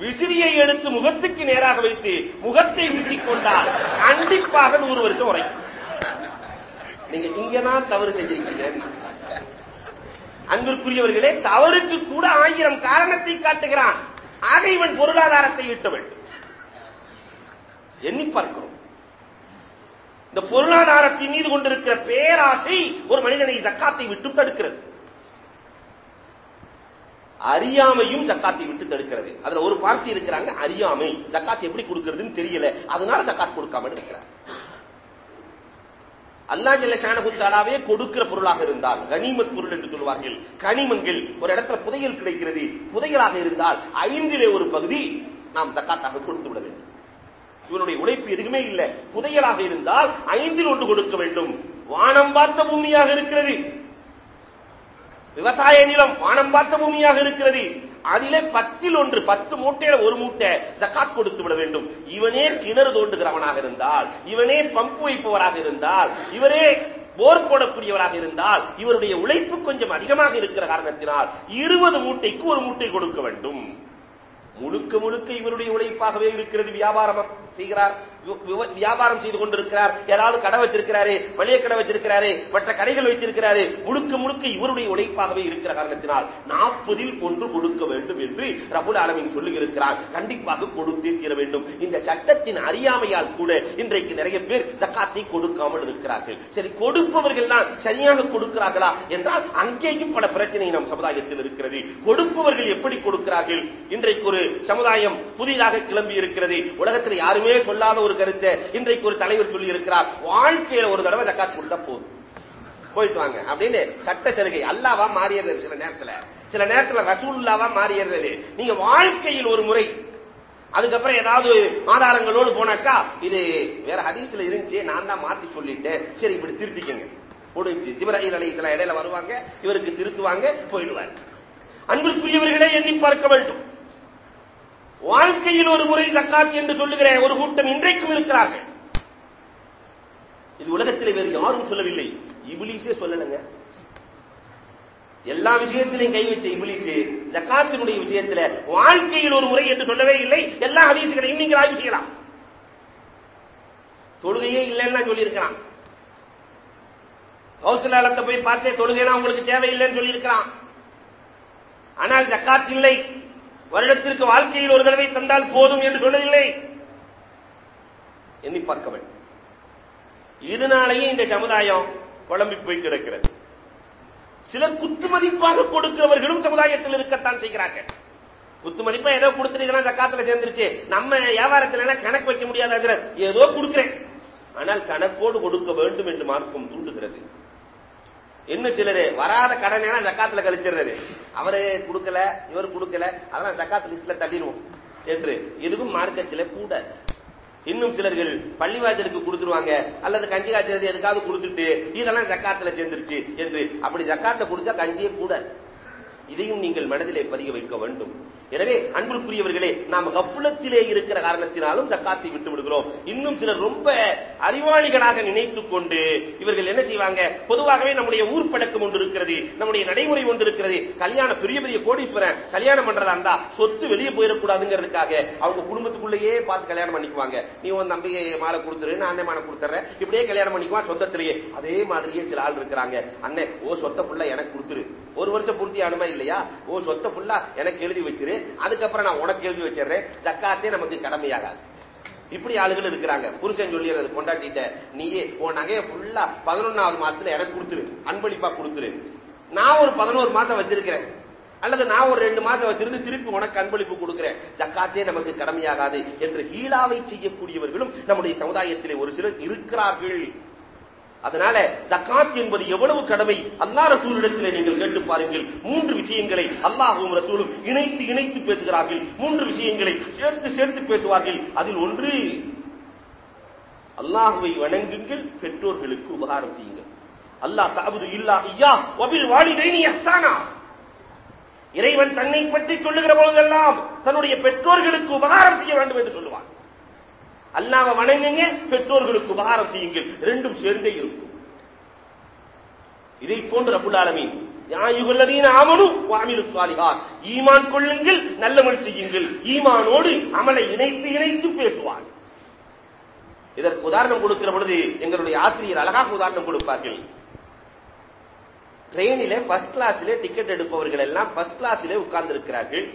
விசிறியை எடுத்து முகத்துக்கு நேராக வைத்து முகத்தை வீசிக்கொண்டால் கண்டிப்பாக நூறு வருஷம் உரைக்கும். நீங்க இங்கதான் தவறு செஞ்சிருக்கீங்க. அன்பிற்குரியவர்களே தவறுக்கு கூட ஆயிரம் காரணத்தை காட்டுகிறான். ஆக இவன் பொருளாதாரத்தை ஈட்ட வேண்டும். எண்ணி பார்க்கிறோம். இந்த பொருளாதாரத்தின் மீது கொண்டிருக்கிற பேராசை ஒரு மனிதனை சக்காத்தை விட்டு தடுக்கிறது. அறியாமையும் ஜக்காத்தை விட்டு தடுக்கிறது. அதுல ஒரு பார்ட்டி இருக்கிறாங்க அறியாமை. ஜக்காத் எப்படி கொடுக்கிறதுன்னு தெரியல. அதனால ஜக்காத் கொடுக்காம இருக்கிறார். அல்லா ஜல்ல கொடுக்கிற பொருளாக இருந்தால் கனிமத் பொருள் என்று சொல்வார்கள் கனிமங்கள் ஒரு இடத்துல புதையல் கிடைக்கிறது. புதையலாக இருந்தால் ஐந்திலே ஒரு பகுதி நாம் ஜக்காத்தாக கொடுத்து விட வேண்டும். இவனுடைய உழைப்பு எதுவுமே இல்லை. புதையலாக இருந்தால் ஐந்தில் ஒன்று கொடுக்க வேண்டும். வானம் பார்த்த பூமியாக இருக்கிறது. விவசாய நிலம் வானம் பார்த்த பூமியாக இருக்கிறது. அதிலே பத்தில் ஒன்று பத்து மூட்டையில ஒரு மூட்டை ஜக்காத் கொடுத்து விட வேண்டும். இவனே கிணறு தோண்டுகிறவனாக இருந்தால் இவனே பம்பு வைப்பவராக இருந்தால் இவரே போர் போடக்கூடியவராக இருந்தால் இவருடைய உழைப்பு கொஞ்சம் அதிகமாக இருக்கிற காரணத்தினால் இருபது மூட்டைக்கு ஒரு மூட்டை கொடுக்க வேண்டும். முழுக்க முழுக்க இவருடைய உழைப்பாகவே இருக்கிறது வியாபாரம். செய்கிறார். வியாபாரம் செய்து கொண்டிருக்கிறார். ஏதாவது கடை வச்சிருக்கிறாரு மளிகை கடை வச்சிருக்கிறாரு மற்ற கடைகள் வச்சிருக்கிறாரு முழுக்க முழுக்க இவருடைய உழைப்பாகவே இருக்கிற காரணத்தினால் நாற்பதில் ஒன்று கொடுக்க வேண்டும் என்று ரபுல் ஆலமின் சொல்லுகிறார் கண்டிப்பாக கொடுத்தே தீர வேண்டும். இந்த சட்டத்தின் அறியாமையால் கூட இன்றைக்கு நிறைய பேர் ஜக்காத்தை கொடுக்காமல் இருக்கிறார்கள். சரி கொடுப்பவர்கள் தான் சரியாக கொடுக்கிறார்களா என்றால் அங்கேயும் பல பிரச்சனை நம் சமுதாயத்தில் இருக்கிறது. கொடுப்பவர்கள் எப்படி கொடுக்கிறார்கள்? இன்றைக்கு ஒரு சமுதாயம் புதிதாக கிளம்பி இருக்கிறது உலகத்தில் யாருமே சொல்லாத ஒரு கருத்தை இன்றைக்கு ஒரு தலைவர் சொல்லி இருக்கிறார் வாழ்க்கையில ஒரு தடவை ஜக்காத் கொடுத்தா போதும். போயிட்டு வாங்க. அப்படின்னு சட்ட சலுகை. அல்லாவா மாறிடுறது சில நேரத்துல. சில நேரத்துல ரசூல்லாவா மாறிடுறது நீங்க வாழ்க்கையில் ஒரு முறை. அதுக்கப்புறம் ஏதாவது ஆதாரங்களோடு போனாக்கா இது வேற ஹதீஸ்ல இருந்துச்சு. நான் தான் மாத்தி சொல்லிட்டேன். சரி இப்படி திருத்திக்கங்க. முடிஞ்சு ஜிபராயில் அலை இடையில வருவாங்க. இவருக்கு திருத்துவாங்க போயிடுவாங்க அன்பிற்குரியவர்களே எண்ணி பார்க்க வேண்டும். வாழ்க்கையில் ஒரு முறை ஜக்காத் என்று சொல்லுகிற ஒரு கூட்டம் இன்றைக்கும் இருக்கிறார்கள். இது உலகத்தில் வேறு யாரும் சொல்லவில்லை. இபிலிசே சொல்லலைங்க. எல்லா விஷயத்திலையும் கை வச்ச இபிலிசு ஜக்காத்தினுடைய விஷயத்துல வாழ்க்கையில் ஒரு முறை என்று சொல்லவே இல்லை. எல்லா ஹதீசுகளையும் நீங்கள் ஆய்வு செய்யலாம். தொழுகையே இல்லைன்னு சொல்லியிருக்கிறான். கௌசலாலத்தை போய் பார்த்தே தொழுகைனா உங்களுக்கு தேவையில்லைன்னு சொல்லியிருக்கிறான். ஆனால் ஜக்காத் இல்லை. வருடத்திற்கு வாழ்க்கையில் ஒரு தடவை தந்தால் போதும் என்று சொல்லவில்லை. எண்ணி பார்க்க வேண்டும். இதனாலேயே இந்த சமுதாயம் குழம்பி போய் கிடக்கிறது. சிலர் குத்து மதிப்பாக கொடுக்கிறவர்களும் சமுதாயத்தில் இருக்கத்தான் செய்கிறார்கள். குத்து மதிப்பா ஏதோ கொடுத்துட்டு இதெல்லாம் சக்காத்துல சேர்ந்துருச்சு. நம்ம வியாபாரத்துல கணக்கு வைக்க முடியாத ஏதோ கொடுக்கிறேன். ஆனால் கணக்கோடு கொடுக்க வேண்டும் என்று மார்க்கம் தூண்டுகிறது. இன்னும் சிலரு வராத கடனை ஜக்காத்துல கழிச்சிடுறது அவரு கொடுக்கல இவர் கொடுக்கல அதெல்லாம் ஜக்காத் லிஸ்ட்ல தள்ளிடுவோம் என்று எதுவும் மார்க்கத்தில கூட இன்னும் சிலர்கள் பள்ளிவாசலுக்கு கொடுத்துருவாங்க அல்லது கஞ்சி காய்ச்சறது எதுக்காவது கொடுத்துட்டு இதெல்லாம் ஜக்காத்துல சேர்ந்துருச்சு என்று. அப்படி ஜக்காத்த கொடுத்தா கஞ்சியே கூடாது. இதையும் நீங்கள் மனதிலே பதிய வைக்க வேண்டும். எனவே அன்புக்குரியவர்களே நாம் கப்புலத்திலே இருக்கிற காரணத்தினாலும் ஜக்காத்தை விட்டு விடுகிறோம். இன்னும் சிலர் ரொம்ப அறிவாளிகளாக நினைத்துக் கொண்டு இவர்கள் என்ன செய்வாங்க? பொதுவாகவே நம்முடைய ஊர் பழக்கம் ஒன்று இருக்கிறது நம்முடைய நடைமுறை ஒன்று இருக்கிறது. கல்யாணம் பெரிய பெரிய கோடீஸ்வரன் கல்யாணம் பண்றதா இருந்தா சொத்து வெளியே போயிடக்கூடாதுங்கிறதுக்காக அவங்க குடும்பத்துக்குள்ளேயே பார்த்து கல்யாணம் பண்ணிக்குவாங்க. நீ உன் நம்பிக்கை மாலை கொடுத்துரு நான் அண்ணன் மாலை கொடுத்துறேன். இப்படியே கல்யாணம் பண்ணிக்குவான் சொந்தத்திலேயே. அதே மாதிரியே சில ஆள் இருக்கிறாங்க. அண்ணன் ஓ சொத்தை ஃபுல்லா எனக்கு கொடுத்துரு. ஒரு வருஷம் பூர்த்தி ஆனுமா இல்லையா? ஓ சொத்தை ஃபுல்லா எனக்கு எழுதி வச்சிரு. அதுக்கப்புறம் நான் உனக்கு எழுதி வச்சிடுறேன். ஜக்காத்தே நமக்கு கடமையாகாது. இப்படி ஆளுகள் இருக்கிறாங்க. புருஷன் சொல்லிடுறது கொண்டாட்டிட்ட நீயே உன் நகையை ஃபுல்லா பதினொன்னாவது மாசத்துல எனக்கு கொடுத்துரு. அன்பளிப்பா கொடுத்துரு. நான் ஒரு பதினோரு மாசம் வச்சிருக்கிறேன். அல்லது நான் ஒரு ரெண்டு மாசம் வச்சிருந்து திருப்பி உனக்கு அன்பளிப்பு கொடுக்கிறேன். ஜக்காத்தே நமக்கு கடமையாகாது. என்று ஹீலாவை செய்யக்கூடியவர்களும் நம்முடைய சமுதாயத்திலே ஒரு சிலர் இருக்கிறார்கள். அதனால ஜக்காத் என்பது எவ்வளவு கடமை? அல்லா ரசூலிடத்தில் நீங்கள் கேட்டு பாருங்கள். மூன்று விஷயங்களை அல்லாஹும் ரசூலும் இணைத்து இணைத்து பேசுகிறார்கள். மூன்று விஷயங்களை சேர்த்து சேர்த்து பேசுவார்கள். அதில் ஒன்று அல்லாஹுவை வணங்குங்கள் பெற்றோர்களுக்கு உபகாரம் செய்யுங்கள். அல்லாஹ் தாபுது இல்லா ஐயா ஒபில் வாலிதைனி அஹ்சானா. இறைவன் தன்னை பற்றி சொல்லுகிற பொழுதெல்லாம் தன்னுடைய பெற்றோர்களுக்கு உபகாரம் செய்ய வேண்டும் என்று சொல்லுங்கள் அல்லாவை வணங்குங்க பெற்றோர்களுக்கு உபகாரம் செய்யுங்கள். ரெண்டும் சேர்ந்தே இருக்கும். இதை போன்று ரபுல் ஆலமீன். ஈமான் கொள்ளுங்கள் நல்லமல் செய்யுங்கள். ஈமானோடு அமலை இணைத்து இணைத்து பேசுவார் இதற்கு உதாரணம் கொடுக்கிற பொழுது எங்களுடைய ஆசிரியர் அழகாக உதாரணம் கொடுப்பார்கள். ட்ரெயினில ஃபர்ஸ்ட் கிளாஸ்ல டிக்கெட் எடுப்பவர்கள் எல்லாம் ஃபர்ஸ்ட் கிளாஸ்ல உட்கார்ந்து இருக்கிறார்கள்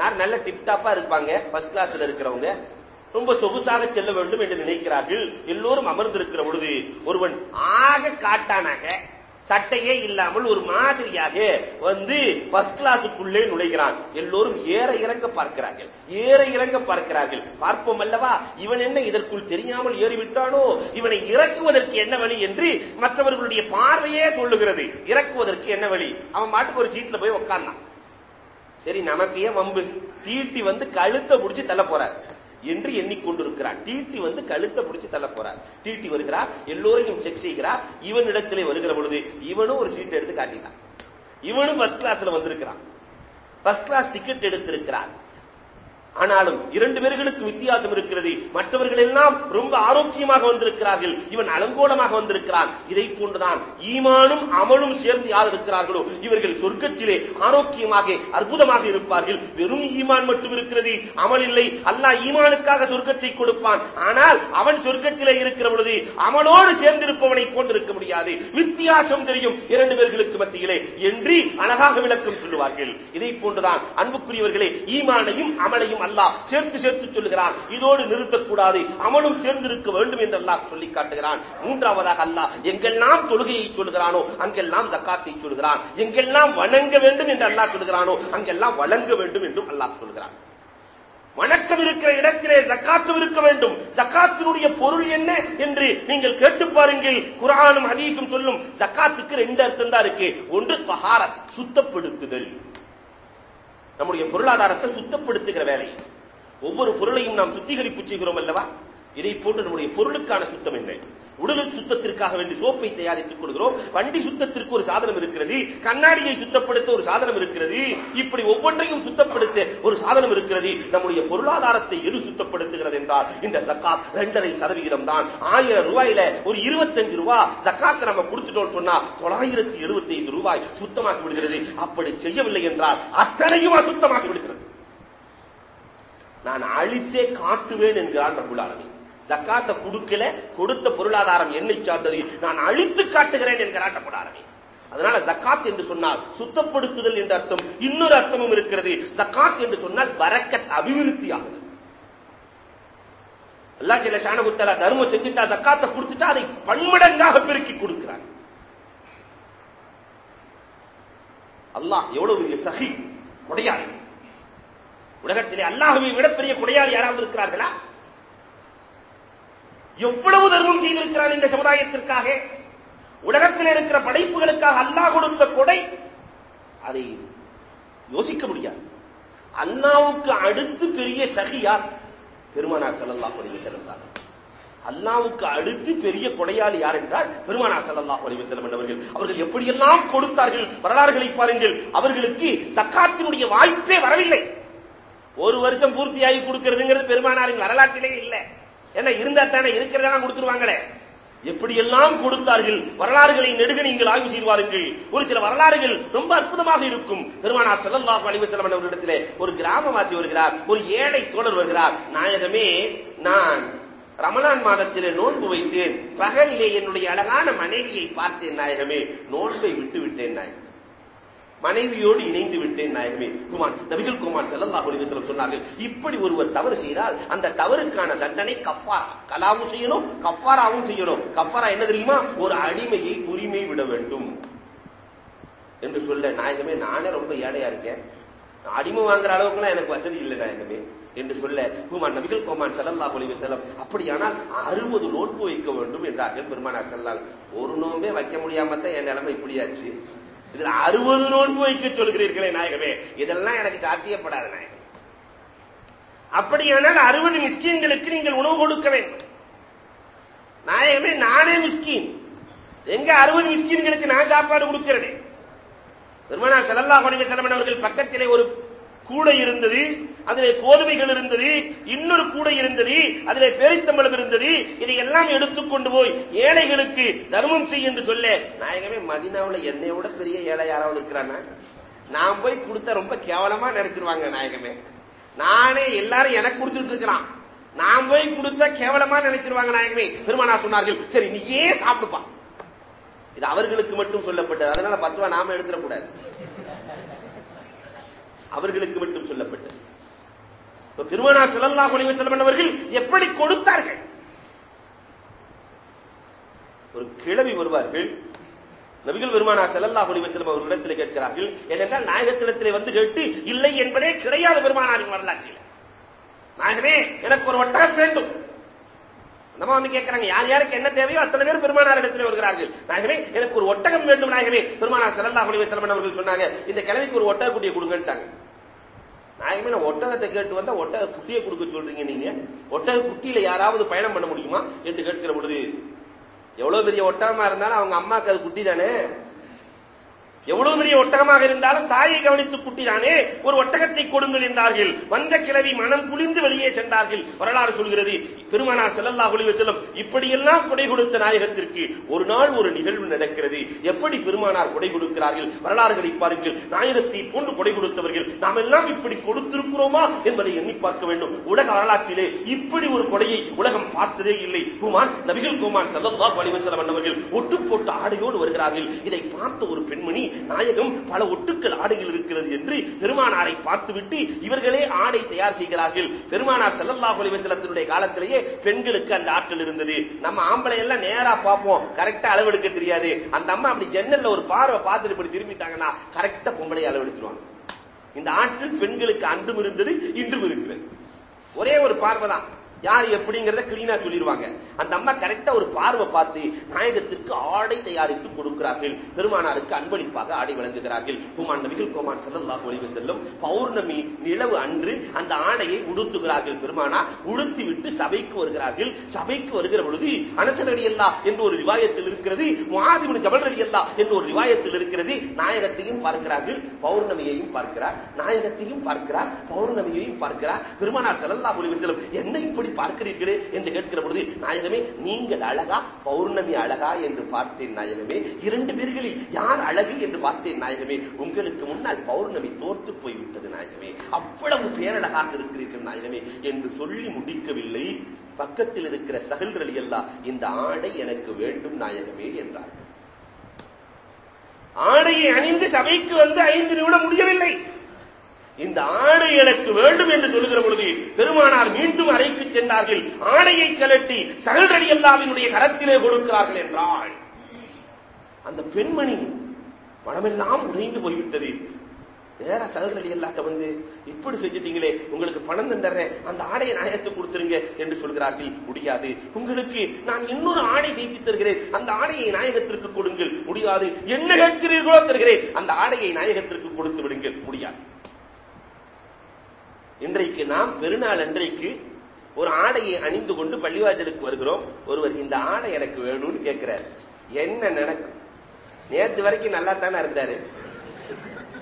யார் நல்ல டிப்டாப்பா இருப்பாங்க? ஃபர்ஸ்ட் கிளாஸ்ல இருக்கிறவங்க. ரொம்ப சொகுசாக செல்ல வேண்டும் என்று நினைக்கிறார்கள். எல்லோரும் அமர்ந்திருக்கிற பொழுது ஒருவன் ஆக காட்டானாக சட்டையே இல்லாமல் ஒரு மாதிரியாக வந்து ஃபர்ஸ்ட் கிளாஸுக்குள்ளே நுழைகிறான். எல்லோரும் ஏற இறங்க பார்க்கிறார்கள். ஏற இறங்க பார்க்கிறார்கள். பார்ப்போம் அல்லவா? இவன் என்ன இதற்குள் தெரியாமல் ஏறிவிட்டானோ? இவனை இறக்குவதற்கு என்ன வழி என்று மற்றவர்களுடைய பார்வையே சொல்லுகிறது. இறக்குவதற்கு என்ன வழி? அவன் மாட்டுக்கு ஒரு சீட்ல போய் உட்கார்ந்தான் சரி நமக்கு ஏன் வம்பு? தீட்டி வந்து கழுத்தை முடிச்சு தள்ள போறார். என்று எண்ணிக்கொண்டிருக்கிறார். டிடி வந்து கழுத்தை பிடிச்சு தள்ள போறார். டிடி வருகிறார் எல்லோரையும் செக் செய்கிறார். இவனிடத்திலே வருகிற பொழுது இவனும் ஒரு சீட் எடுத்து காட்டினான் இவனும் ஃபர்ஸ்ட் கிளாஸ்ல வந்திருக்கிறான். ஃபர்ஸ்ட் கிளாஸ் டிக்கெட் எடுத்திருக்கிறான். ஆனாலும் இரண்டு பேர்களுக்கு வித்தியாசம் இருக்கிறது. மற்றவர்கள் எல்லாம் ரொம்ப ஆரோக்கியமாக வந்திருக்கிறார்கள். இவன் அலங்கோலமாக வந்திருக்கிறான். இதை போன்றுதான் ஈமானும் அமலும் சேர்ந்து யார் இருக்கிறார்களோ இவர்கள் சொர்க்கத்திலே ஆரோக்கியமாக அற்புதமாக இருப்பார்கள். வெறும் ஈமான் மட்டும் இருக்கிறது. அமல் இல்லை. அல்லாஹ் ஈமானுக்காக சொர்க்கத்தை கொடுப்பான். ஆனால் அவன் சொர்க்கத்திலே இருக்கிற பொழுது அமலோடு சேர்ந்திருப்பவனை போன்றிருக்க முடியாது. வித்தியாசம் தெரியும் இரண்டு பேர்களுக்கு மத்தியிலே என்று அழகாக விளக்கம் சொல்லுவார்கள். இதை போன்றுதான் அன்புக்குரியவர்களே ஈமானையும் அமலையும் அல்லாஹ் சேர்த்து சேர்த்து சொல்லுகிறான். இதோடு நிறுத்தக்கூடாது. அமலும் சேர்ந்திருக்க வேண்டும் என்று அல்லாஹ் சொல்லி காட்டுகிறான். மூன்றாவதாக அல்லாஹ் எங்கெல்லாம் தொழுகையை சொல்கிறானோ அங்கெல்லாம் ஜக்காத்தை சொல்கிறான் எங்கெல்லாம் வணங்க வேண்டும் என்று அல்லாஹ் சொல்கிறானோ அங்கெல்லாம் வழங்க வேண்டும் என்றும் அல்லாஹ் சொல்கிறான் வணக்கம் இருக்கிற இடத்திலே ஜக்காத்தும் இருக்க வேண்டும். ஜக்காத்தினுடைய பொருள் என்ன என்று நீங்கள் கேட்டு பாருங்கள். குரானும் ஹதீஸும் சொல்லும் ஜக்காத்துக்கு ரெண்டு அர்த்தம் தான் இருக்கு. ஒன்று தஹாரத் சுத்தப்படுத்துதல். நம்முடைய பொருளாதாரத்தை சுத்தப்படுத்துகிற வேலை. ஒவ்வொரு பொருளையும் நாம் சுத்திகரிப்பு செய்கிறோம் அல்லவா? இதை போன்று நம்முடைய பொருளுக்கான சுத்தம் என்ன? உடலு சுத்தத்திற்காக வேண்டி சோப்பை தயாரித்துக் கொள்கிறோம். வண்டி சுத்தத்திற்கு ஒரு சாதனம் இருக்கிறது. கண்ணாடியை சுத்தப்படுத்த ஒரு சாதனம் இருக்கிறது. இப்படி ஒவ்வொன்றையும் சுத்தப்படுத்த ஒரு சாதனம் இருக்கிறது. நம்முடைய பொருளாதாரத்தை எது சுத்தப்படுத்துகிறது என்றால் இந்த ஜக்காத் இரண்டரை சதவிகிதம் தான். ஆயிரம் ரூபாயில ஒரு இருபத்தஞ்சு ரூபாய் ஜக்காத்தை நம்ம கொடுத்துட்டோம் சொன்னா தொள்ளாயிரத்தி எழுபத்தி ஐந்து ரூபாய் சுத்தமாக்கி விடுகிறது. அப்படி செய்யவில்லை என்றால் அத்தனையும் அசுத்தமாக்கி விடுகிறது. நான் அழித்தே காட்டுவேன் என்கிறார் ரபுல் ஜக்காத்தை கொடுக்கல கொடுத்த பொருளாதாரம் என்னை சார்ந்தது. நான் அழித்து காட்டுகிறேன் என்கிறான் ரபுல் அதனால ஜக்காத் என்று சொன்னால் சுத்தப்படுத்துதல் என்ற அர்த்தம் இன்னொரு அர்த்தமும் இருக்கிறது. ஜக்காத் என்று சொன்னால் வரக்கத் அபிவிருத்தி ஆகுது. அல்லா ஜில ஷானகுத்தலா தர்மம் செஞ்சுட்டா ஜக்காத்தை கொடுத்துட்டா அதை பன்மடங்காக பெருக்கி கொடுக்கிறார் அல்லாஹ் எவ்வளவு பெரிய சகி கொடையாளி. உலகத்திலே அல்லாஹுவை விட பெரிய கொடையாளி யாராவது இருக்கிறார்களா? எவ்வளவு தர்மம் செய்திருக்கிறான் இந்த சமுதாயத்திற்காக? உலகத்தில் இருக்கிற படைப்புகளுக்காக அல்லாஹ் கொடுத்த கொடை. அதை யோசிக்க முடியாது. அண்ணாவுக்கு அடுத்து பெரிய சகியார் பெருமானார் செல்லல்லா ஒளிவு செல்லம் அல்லாவுக்கு அடுத்து பெரிய கொடையாளி யார் என்றால் பெருமானார் செல்லல்லா ஒளிவு செல்லம் அவர்கள். அவர்கள் எப்படியெல்லாம் கொடுத்தார்கள்? வரலாறுகளை பாருங்கள். அவர்களுக்கு சக்காத்தினுடைய வாய்ப்பே வரவில்லை. ஒரு வருஷம் பூர்த்தியாகி கொடுக்கிறதுங்கிறது பெருமானாரின் வரலாற்றிலே இல்லை. ஏன்னா இருந்தா தானே இருக்கிறதெல்லாம் கொடுத்துருவாங்களே. எப்படியெல்லாம் கொடுத்தார்கள் வரலாறுகளை நெடுக நீங்கள் ஆய்வு செய்வார்கள். ஒரு சில வரலாறுகள் ரொம்ப அற்புதமாக இருக்கும். பெருமானார் செல்லல்லா அலைஹி வஸல்லம் அவரிடத்திலே ஒரு கிராமவாசி வருகிறார் ஒரு ஏழை தோழர் வருகிறார். நாயகமே நான் ரமலான் மாதத்திலே நோன்பு வைத்தேன். பகலிலே என்னுடைய அழகான மனைவியை பார்த்தேன் நாயகமே. நோன்பை விட்டு விட்டேன் நாயகம். மனைவியோடு இணைந்து விட்டேன் நாயகமே. குமான் நபிகள் குமார் செல்லல்லா ஒளிவசலம் சொன்னார்கள் இப்படி ஒருவர் தவறு செய்தால் அந்த தவறுக்கான தண்டனை கஃபார் கலாவும் செய்யணும் கஃபாராவும் செய்யணும். கஃபாரா என்ன தெரியுமா? ஒரு அடிமையை உரிமை விட வேண்டும். என்று சொல்ல நாயகமே நானே ரொம்ப ஏழையா இருக்கேன். அடிமை வாங்குற அளவுக்குலாம் எனக்கு வசதி இல்லை நாயகமே என்று சொல்ல குமான் நபிகள் கோமான் செல்லல்லா ஒளிவு செல்லம் அப்படியானால் அறுபது நோன்பு வைக்க வேண்டும் என்றார்கள் பெருமானார் செல்லால் ஒரு நோன்பே வைக்க முடியாம தான் என் நிலைமை இப்படியாச்சு இதுல அறுபது நோன்பு வைக்க சொல்கிறீர்களே நாயகமே இதெல்லாம் எனக்கு சாத்தியப்படாது நாயகம். அப்படியானால் அறுபது மிஸ்கீன்களுக்கு நீங்கள் உணவு கொடுக்க வேண்டும். நாயகமே நானே மிஸ்கீன். எங்க அறுபது மிஸ்கீன்களுக்கு நான் சாப்பாடு கொடுக்கிறேன்? பெருமானா செல்லல்லா கொடிவை செலவன் அவர்கள் பக்கத்திலே ஒரு கூடை இருந்தது அதிலே கோதுமைகள் இருந்தது இன்னொரு கூடை இருந்தது அதிலே பேரித்தம்பளம் இருந்தது இதை எல்லாம் எடுத்துக்கொண்டு போய் ஏழைகளுக்கு தர்மம் செய் என்று சொல்ல நாயகமே மதினாவுல என்னை விட பெரிய ஏழை யாராவது இருக்கிறானா நான் போய் கொடுத்த ரொம்ப கேவலமா நினைச்சிருவாங்க நாயகமே. நானே எல்லாரும் எனக்கு கொடுத்துட்டு இருக்கிறான் நான் போய் கொடுத்த கேவலமா நினைச்சிருவாங்க நாயகமே. பெருமானா சொன்னார்கள் சரி நீ ஏன் சாப்பிடுப்பா. இது அவர்களுக்கு மட்டும் சொல்லப்பட்டது. அதனால பத்து ரூபா நாம எடுத்துடக்கூடாது. அவர்களுக்கு மட்டும் சொல்லப்பட்டது. பெருமானார் செல்லல்லா ஒளிவு செல்வன் அவர்கள் எப்படி கொடுத்தார்கள்? ஒரு கிழவி வருவார்கள். நபிகள் பெருமானார் செல்லல்லா ஒளிவு செல்வம் அவர்களிடத்தில் கேட்கிறார்கள் ஏனென்றால் நாயகத்திடத்திலே வந்து கேட்டு இல்லை என்பதே கிடையாது பெருமானாரின் வரலாற்றில். நாயகமே எனக்கு ஒரு ஒட்டகம் வேண்டும். நம்ம வந்து கேட்கிறாங்க யார் யாருக்கு என்ன தேவையோ அத்தனை பேர் பெருமானார் இடத்துல வருகிறார்கள். நாயகமே எனக்கு ஒரு ஒட்டகம் வேண்டும் நாயகமே பெருமானார் செல்லல்லா ஒளிவு செல்வன் அவர்கள் சொன்னாங்க இந்த கிழவிக்கு ஒரு ஒட்டக குட்டியை கொடுங்கன்ட்டாங்க. நாயகமே நான் ஒட்டகத்தை கேட்டு வந்தா ஒட்டக குட்டியை கொடுக்க சொல்றீங்க நீங்க? ஒட்டக குட்டியில யாராவது பயணம் பண்ண முடியுமா? என்று கேட்கிற பொழுது எவ்வளவு பெரிய ஒட்டகமா இருந்தாலும் அவங்க அம்மாக்கு அது குட்டி தானே எவ்வளவு பெரிய ஒட்டகமாக இருந்தாலும் தாயை கவனித்து குட்டிதானே? ஒரு ஒட்டகத்தை கொடுங்கள் என்றார்கள். வந்த கிழவி மனம் புளிந்து வெளியே சென்றார்கள். வரலாறு சொல்கிறது பெருமானார் செல்லல்லா ஒளிவு செல்லும் இப்படியெல்லாம் கொடை கொடுத்த நாயகத்திற்கு ஒரு நாள் ஒரு நிகழ்வு நடக்கிறது. எப்படி பெருமானார் கொடை கொடுக்கிறார்கள்? வரலாறுகளை பாருங்கள். நாயகத்தை போன்று கொடை கொடுத்தவர்கள் நாம் எல்லாம் இப்படி கொடுத்திருக்கிறோமா என்பதை எண்ணி பார்க்க வேண்டும். உலக வரலாற்றிலே இப்படி ஒரு கொடையை உலகம் பார்த்ததே இல்லை. குமான் நபிகள் குமான் செல்லல்லா ஒளிவு செல்லம் அண்ணவர்கள் ஒட்டு போட்டு ஆடையோடு வருகிறார்கள். இதை பார்த்த ஒரு பெண்மணி நாயகம் பல ஒட்டுக்கள் ஆடைகள் இருக்கிறது என்று பெருமானாரை பார்த்துவிட்டு இவர்களே ஆடை தயார் செய்கிறார்கள். பெருமானார் செல்லல்லா ஒளிவசலத்தினுடைய காலத்திலேயே பெண்களுக்கு அந்த ஆற்றல் இருந்தது. நம்ம ஆம்பளை எல்லாம் நேரா பார்ப்போம். கரெக்டா அளவெடுக்க தெரியாது. அந்த அம்மா அப்படி ஜன்னல்ல ஒரு பார்வை பார்த்துட்டு இப்படி திரும்பிட்டாங்கன்னா கரெக்டா பொம்பளை அளவெடுத்துருவாங்க. இந்த ஆற்றல் பெண்களுக்கு அன்றும் இருந்தது இன்றும் இருக்கிறது. ஒரே ஒரு பார்வை தான் யார் எப்படிங்கிறத கிளீனா சொல்லிடுவாங்க அந்த அம்மா கரெக்டா ஒரு பார்வை பார்த்து நாயகத்திற்கு ஆடை தயாரித்து கொடுக்கிறார்கள். பெருமானாருக்கு அன்பளிப்பாக ஆடை வழங்குகிறார்கள். குமான் நபிகள் கோமான் செல்லல்லா ஒளிவு செல்லும் பௌர்ணமி நிலவு அன்று அந்த ஆடையை உடுத்துகிறார்கள். பெருமானா உடுத்தி விட்டு சபைக்கு வருகிறார்கள். சபைக்கு வருகிற பொழுது அனசரடி அல்லா என்று ஒரு ரிவாயத்தில் இருக்கிறது மாதிபின் ஜபல்ரடி அல்லா என்று ஒரு ரிவாயத்தில் இருக்கிறது. நாயகத்தையும் பார்க்கிறார்கள் பௌர்ணமியையும் பார்க்கிறார். நாயகத்தையும் பார்க்கிறார் பௌர்ணமியையும் பார்க்கிறார். பெருமானார் செல்லல்லா ஒளிவு செல்லும் என்ன இப்படி எப்படி பார்க்கிறீர்களே என்று கேட்கிற பொழுது நாயகமே நீங்கள் அழகா பௌர்ணமி அழகா என்று பார்த்தேன் நாயகமே. இரண்டு பேர்களில் யார் அழகு என்று பார்த்தேன் நாயகமே. உங்களுக்கு முன்னால் பௌர்ணமி தோர்த்து போய்விட்டது நாயகமே. அவ்வளவு பேரழகாக இருக்கிறீர்கள் நாயகமே. என்று சொல்லி முடிக்கவில்லை. பக்கத்தில் இருக்கிற சகல்கள் எல்லாம் இந்த ஆடை எனக்கு வேண்டும் நாயகமே என்றார்கள். ஆடையை அணிந்து சபைக்கு வந்து ஐந்து நிமிடம் முடியவில்லை. இந்த ஆணை எனக்கு வேண்டும் என்று சொல்லுகிற பொழுது பெருமானார் மீண்டும் அறைக்கு சென்றார்கள். ஆணையை கலட்டி சகல்ரடி அல்லாவினுடைய கரத்திலே கொடுக்கிறார்கள் என்றாள். அந்த பெண்மணி மனமெல்லாம் உடைந்து போய்விட்டது. நேர சகல்ரடி அல்லாட்ட வந்து இப்படி செஞ்சிட்டீங்களே உங்களுக்கு பணம் தந்துடுறேன் அந்த ஆடையை நாயத்து கொடுத்துருங்க என்று சொல்கிறார்கள். முடியாது. உங்களுக்கு நான் இன்னொரு ஆடை வைத்து தருகிறேன். அந்த ஆடையை நாயகத்திற்கு கொடுங்கள். முடியாது. என்ன கேட்கிறீர்களோ தருகிறேன். அந்த ஆடையை நாயகத்திற்கு கொடுத்து விடுங்கள். முடியாது. இன்றைக்கு நாம் பெருநாள் அன்றைக்கு ஒரு ஆடையை அணிந்து கொண்டு பள்ளிவாசலுக்கு வருகிறோம். ஒருவர் இந்த ஆடை எனக்கு வேணும்னு கேட்கிறார். என்ன நடக்கும்? நேத்து வரைக்கும் நல்லா தானே இருந்தாரு?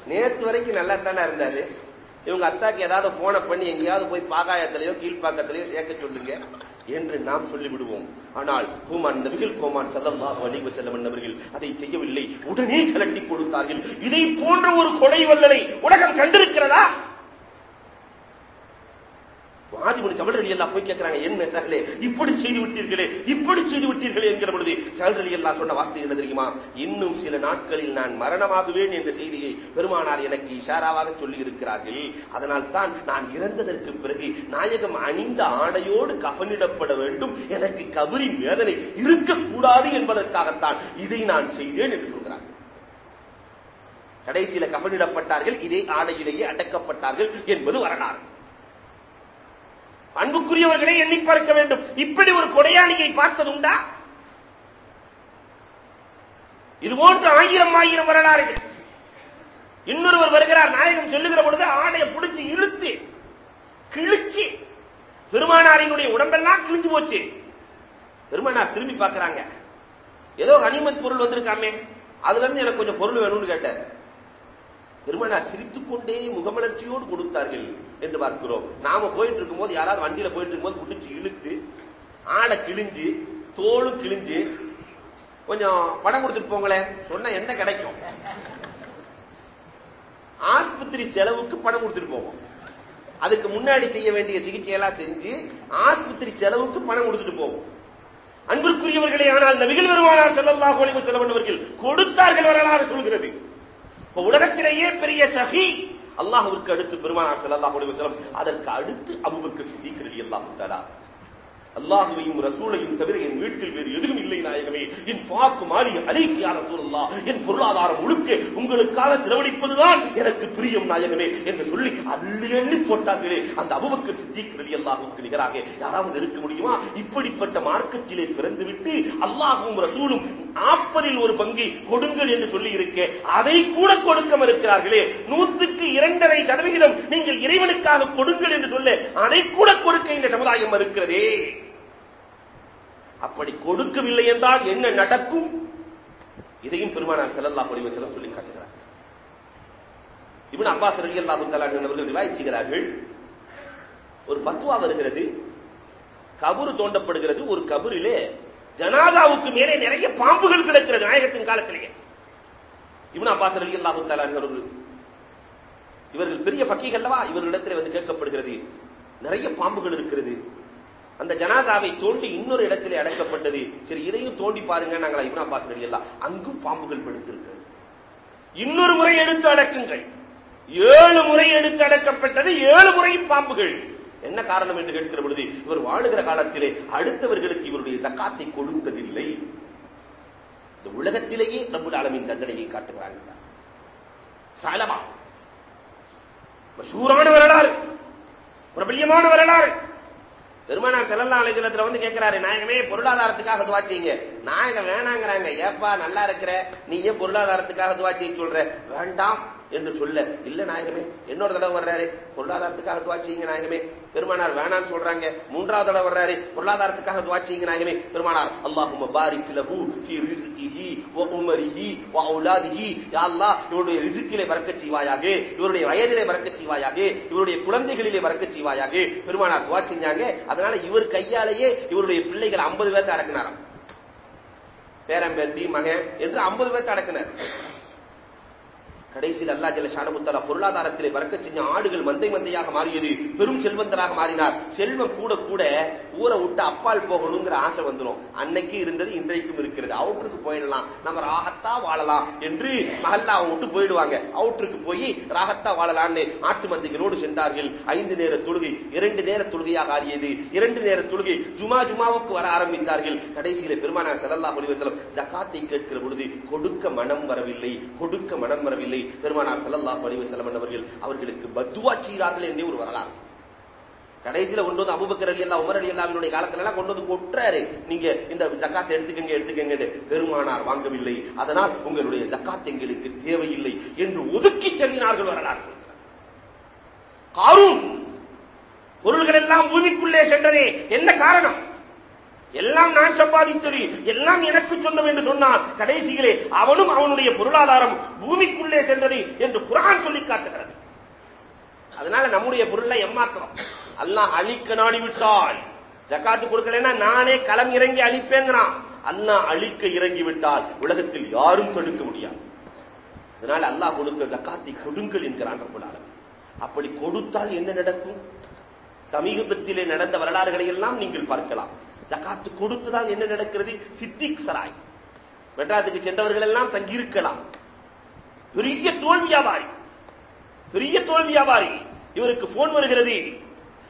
நேத்து வரைக்கும் நல்லா தானே இருந்தாரு? இவங்க அத்தாக்கு ஏதாவது போனை பண்ணி எங்கேயாவது போய் பாகாயத்திலேயோ கீழ்ப்பாக்கத்திலேயோ சேர்க்க சொல்லுங்க என்று நாம் சொல்லிவிடுவோம். ஆனால் பூமான் நபிகள் கோமான் செல்லல்லா வலிவு செல்லவன் அவர்கள் அதை செய்யவில்லை. உடனே கலட்டி கொடுத்தார்கள். இதை போன்ற ஒரு கொடை வல்லலை உலகம் கண்டிருக்கிறதா? ஆதிபுடி சமரலி எல்லாம் போய் கேட்கிறாங்க என்ன சகலே இப்படி செய்து விட்டீர்களே இப்படி செய்து விட்டீர்களே என்கிற பொழுது சகலி எல்லாம் சொன்ன வார்த்தை என்ன தெரியுமா? இன்னும் சில நாட்களில் நான் மரணமாகுவேன் என்ற செய்தியை பெருமானார் எனக்கு இஷாராவாக சொல்லி இருக்கிறார்கள் அதனால் தான் நான் இறந்ததற்கு பிறகு நாயகம் அணிந்த ஆடையோடு கவனிடப்பட வேண்டும். எனக்கு கபரின் வேதனை இருக்கக்கூடாது என்பதற்காகத்தான் இதை நான் செய்தேன் என்று சொல்கிறார். கடைசியில கவனிடப்பட்டார்கள் இதே ஆடையிலேயே அடக்கப்பட்டார்கள் என்பது வரலாறு. அன்புக்குரியவர்களை எண்ணி பார்க்க வேண்டும். இப்படி ஒரு கொடையாளியை பார்த்ததுண்டா? இது போன்ற ஆயிரம் ஆயிரம் வரலாறுகள். இன்னொருவர் வருகிறார் நாயகம் சொல்லுகிற பொழுது ஆடையை பிடிச்சு இழுத்து கிழிச்சு பெருமானாரினுடைய உடம்பெல்லாம் கிழிஞ்சு போச்சு. பெருமானார் திரும்பி பார்க்கிறாங்க. ஏதோ கனிமத் பொருள் வந்திருக்காமே அதுல இருந்து எனக்கு கொஞ்சம் பொருள் வேணும்னு கேட்டார். பெருமனா சிரித்துக் கொண்டே முகமலர்ச்சியோடு கொடுத்தார்கள் என்று பார்க்கிறோம். நாம போயிட்டு இருக்கும் போது யாராவது வண்டியில போயிட்டு இருக்கும்போது குடிச்சு இழுத்து ஆடை கிழிஞ்சு தோளு கிழிஞ்சு கொஞ்சம் படம் கொடுத்துட்டு போங்களேன் சொன்னா என்ன கிடைக்கும்? ஆஸ்பத்திரி செலவுக்கு பணம் கொடுத்துட்டு போவோம். அதுக்கு முன்னாடி செய்ய வேண்டிய சிகிச்சையெல்லாம் செஞ்சு ஆஸ்பத்திரி செலவுக்கு பணம் கொடுத்துட்டு போவோம். அன்பிற்குரியவர்களே ஆனால் நபிகள் வருவானார் செல்லல்லாஹு அலைஹி வஸல்லம் அவர்கள் கொடுத்தார்கள் வரலாறு சொல்கிறது. உலகத்திலேயே பெரிய சஹி அல்லாஹுவிற்கு அடுத்து பெருமானார் ஸல்லல்லாஹு அலைஹி வஸல்லம் அதற்கு அடுத்து அபுபக்கர் சித்திக் ரலியல்லாஹு தஆலா. அல்லாஹுவையும் ரசூலையும் தவிர என் வீட்டில் வேறு எதுவும் இல்லை நாயகமே. என் பாக்கு மாறி அலைக்கு சூழல்லா என் பொருளாதாரம் முழுக்க உங்களுக்காக செலவழிப்பதுதான் எனக்கு பிரியம் நாயகமே என்று சொல்லி அள்ளி அள்ளி போட்டார்களே. அந்த அபுபக்கர் சித்திக் ரலியல்லாஹுக்கு நிகராக யாராவது இருக்க முடியுமா? இப்படிப்பட்ட மார்க்கெட்டிலே பிறந்துவிட்டு அல்லாஹும் ரசூலும் நாற்பதில் ஒரு பங்கை கொடுங்கள் என்று சொல்லி இருக்க அதை கூட கொடுக்க மறுக்கிறார்களே. நூத்துக்கு இரண்டரை சதவிகிதம் நீங்கள் இறைவனுக்காக கொடுங்கள் என்று சொல்ல அதை கூட கொடுக்க இந்த சமுதாயம் மறுக்கிறதே. அப்படி கொடுக்கவில்லை என்றால் என்ன நடக்கும்? இதையும் பெருமானார் செல்லல்லா பொலிவ செல்லம் சொல்லி காட்டுகிறார். இவன் அப்பாஸ் ரலி அல்லா அவர்கள் விவாதிச்சுகிறார்கள் ஒரு பத்துவா வருகிறது கபுரு தோண்டப்படுகிறது ஒரு கபுரிலே ஜனாதாவுக்கு மேலே நிறைய பாம்புகள் கிடக்கிறது நாயகத்தின் காலத்திலேயே. இவன் அப்பாஸ் ரலி அல்லாஹு அவர்கள் இவர்கள் பெரிய பக்கிகள்லவா இவர்களிடத்தில் வந்து கேட்கப்படுகிறது நிறைய பாம்புகள் இருக்கிறது. அந்த ஜனாதாவை தோண்டி இன்னொரு இடத்திலே அடக்கப்பட்டது. சரி இதையும் தோண்டி பாருங்க நாங்கள் இப்னா அப்பாஸ் எல்லாம் அங்கும் பாம்புகள் படுத்திருக்கிறது இன்னொரு முறை எடுத்து அடக்குங்கள். ஏழு முறை எடுத்து அடக்கப்பட்டது ஏழு முறையும் பாம்புகள். என்ன காரணம் என்று கேட்கிற பொழுது இவர் வாழுகிற காலத்திலே அடுத்தவர்களுக்கு இவருடைய சக்காத்தை கொடுத்ததில்லை. இந்த உலகத்திலேயே நம்முடைய அளவின் தண்டனையை காட்டுகிறார்கள் சாலமா. மசூரான வரலாறு. பிரபல்யமான வரலாறு. பெருமானார் செல்லல்லா அலைச்சலத்துல வந்து கேட்கிறாரு நாயகமே பொருளாதாரத்துக்காக துவா செய்யுங்க. நாயகம் வேணாங்கிறாங்க. ஏப்பா நல்லா இருக்கிற நீ ஏன் பொருளாதாரத்துக்காக துவா செய்ய சொல்ற? வேண்டாம் என்று சொல்ல. இல்ல நாயகமே இன்னொரு தடவை வர்றாரு. பொருளாதாரத்துக்காக துவா செய்யுங்க நாயகமே. பெருமானார் வேணான்னு சொல்றாங்க. மூன்றாவது தடவை வர்றாரு. பொருளாதாரத்துக்காக துவா செய்யுங்க நாயகமே. பெருமானார் அல்லாஹும்ம பாரிக் லஹு ஃபீ ரிஸ்கிஹி வ உமரிஹி வ அவுலாதிஹி. யா அல்லாஹ் இவருடைய ரிஸ்கிலே பறக்கச் செய்வாயாக இவருடைய வயதிலே பறக்கச் செய்வாயாக இவருடைய குழந்தைகளிலே பறக்கச் செய்வாயாக பெருமானார் துவா செஞ்சாங்க. அதனால இவர் கையாலேயே இவருடைய பிள்ளைகள் 50 பேர்த்த அடக்கினாராம். பேரம்பேத்தி மகன் என்று 50 பேர்த்த அடக்கினார். கடைசியில் அல்லா ஜல்ல ஷானமுத்தலா பொருளாதாரத்திலே வரக்க செஞ்ச ஆடுகள் மந்தை மந்தையாக மாறியது. பெரும் செல்வந்தராக மாறினார். செல்வம் கூட கூட ஊரை விட்டு அப்பால் போகணுங்கிற ஆசை வந்துடும் அன்னைக்கு இருந்தது இன்றைக்கும் இருக்கிறது. அவுட்டருக்கு போயிடலாம். நம்ம ராகத்தா வாழலாம் என்று மகல்லா விட்டு போயிடுவாங்க. அவுட்டருக்கு போய் ராகத்தா வாழலான்னு ஆட்டு மந்தைகளோடு சென்றார்கள். ஐந்து நேர தொழுகை இரண்டு நேர தொழுகையாக ஆறியது. இரண்டு நேர தொழுகை ஜுமா ஜுமாவுக்கு வர ஆரம்பித்தார்கள். கடைசியில பெருமானார் செல்லல்லா ஒளிவசலம் ஜக்காத்தை கேட்கிற பொழுது கொடுக்க மனம் வரவில்லை. கொடுக்க மனம் வரவில்லை. பெருமானார் செல்லல்லா ஒளிவசலம் அவர்கள் அவர்களுக்கு பத்துவா செய்தார்கள் என்றே ஒரு வரலாறு. கடைசியில கொண்டு வந்து அபுபக்கர் அலி அல்லா உமர் அலி அல்லாவினுடைய காலத்துல எல்லாம் கொண்டு வந்து கொட்டுறாரு. நீங்க இந்த ஜக்காத்தை எடுத்துக்கங்க எடுத்துக்கங்க பெருமானார் வாங்கவில்லை. அதனால் உங்களுடைய ஜக்காத் எங்களுக்கு தேவையில்லை என்று ஒதுக்கி தள்ளினார்கள் வரலாறு. காரும் பொருள்கள் எல்லாம் பூமிக்குள்ளே சென்றதே என்ன காரணம்? எல்லாம் நான் சம்பாதித்தது. எல்லாம் எனக்கு சொந்தம் என்று சொன்னான் கடைசியிலே அவனும் அவனுடைய பொருளாதாரம் பூமிக்குள்ளே சென்றது என்று குரான் சொல்லி காட்டுகிறது. அதனால நம்முடைய பொருளை எம்மாத்திரம் அல்லாஹ் அழிக்க நாடி விட்டால் ஜக்காத்து கொடுக்கலன்னா நானே களம் இறங்கி அழிப்பேங்கிறான். அல்லாஹ் அழிக்க இறங்கி விட்டால் உலகத்தில் யாரும் தடுக்க முடியாது. அதனால அல்லாஹ் கொடுக்க ஜக்காத்தை கொடுங்கள் என்கிறான் ரப்புல் அப்படி கொடுத்தால் என்ன நடக்கும்? சமீபத்திலே நடந்த வரலாறுகளை எல்லாம் நீங்கள் பார்க்கலாம். ஜகாத்து கொடுத்ததால் என்ன நடக்கிறது? சித்திக் சராய் மெட்ராஸுக்கு சென்றவர்கள் எல்லாம் தங்கியிருக்கலாம். பெரிய தோல் வியாபாரி. பெரிய தோல் வியாபாரி. இவருக்கு போன் வருகிறது.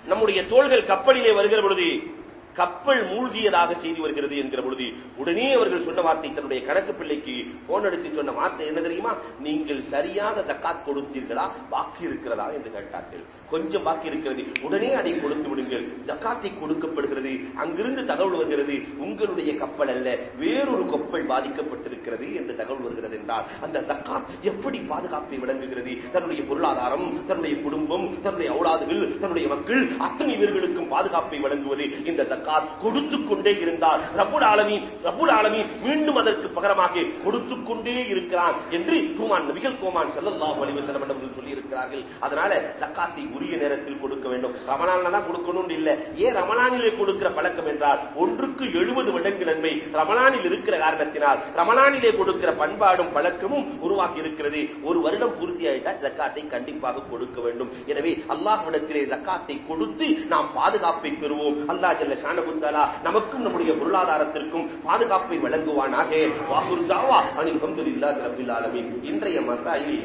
நம்முடைய தோள்கள் கப்பலிலே வருகிற பொழுது கப்பல் மூழ்கியதாக செய்தி வருகிறது என்கிற பொழுது உடனே அவர்கள் சொன்ன வார்த்தை தன்னுடைய கணக்கு பிள்ளைக்கு போன் அடித்து சொன்ன வார்த்தை என்ன தெரியுமா? நீங்கள் சரியாக ஜக்காத் கொடுத்தீர்களா? பாக்கி இருக்கிறதா? என்று கேட்டார்கள். கொஞ்சம் பாக்கி இருக்கிறது. உடனே அதை கொடுத்து விடுங்கள். ஜக்காத்தை கொடுக்கப்படுகிறது. அங்கிருந்து தகவல் வருகிறது. உங்களுடைய கப்பல் அல்ல வேறொரு கப்பல் பாதிக்கப்பட்டிருக்கிறது என்று தகவல் வருகிறது என்றால் அந்த ஜக்காத் எப்படி பாதுகாப்பை விளங்குகிறது தன்னுடைய பொருளாதாரம் தன்னுடைய குடும்பம் தன்னுடைய அவுளாதுகள் தன்னுடைய மக்கள் அத்தனை இவர்களுக்கும் பாதுகாப்பை வழங்குவது இந்த ஜக்காத் கொடுத்து கொண்டே இருந்தார் ரபுல் ஆலமீன் ரபுல் ஆலமீன் மீண்டும் அதற்கு பகரமாக கொடுத்து கொண்டே இருக்கிறான் என்று குமான் நபிகள் கோமான் செல்லல்லாஹு அலைஹி வஸல்லம் அவர்கள் சொல்லி இருக்கிறார்கள் அதனால ஜக்காத்தை உரிய நேரத்தில் கொடுக்க வேண்டும். ரமணான்ல தான் கொடுக்கணும் இல்ல. ஏன் ரமணானிலே கொடுக்கிற பழக்கம் என்றால் ஒன்றுக்கு எழுபது மடங்கு நன்மை ரமணானில் இருக்கிற காரணத்தினால் ரமணானிலே கொடுக்கிற பண்பாடும் பழக்கமும் உருவாக்கி இருக்கிறது. ஒரு வருடம் பூர்த்தி ஆயிட்டா ஜக்காத்தை கண்டிப்பாக கொடுக்க வேண்டும். எனவே அல்லாஹ்விடத்திலே ஜக்காத்தை கொடுத்து நாம் பாதுகாப்பை பெறுவோம். அல்லா ஜல்ல ஷானகுத்தாலா நமக்கும் நம்முடைய பொருளாதாரத்திற்கும் பாதுகாப்பை வழங்குவானாக. வாகுர் தாவா. அனில் ஹம்துலில்லாஹி ரப்பில் ஆலமீன். இன்றைய மசாயில்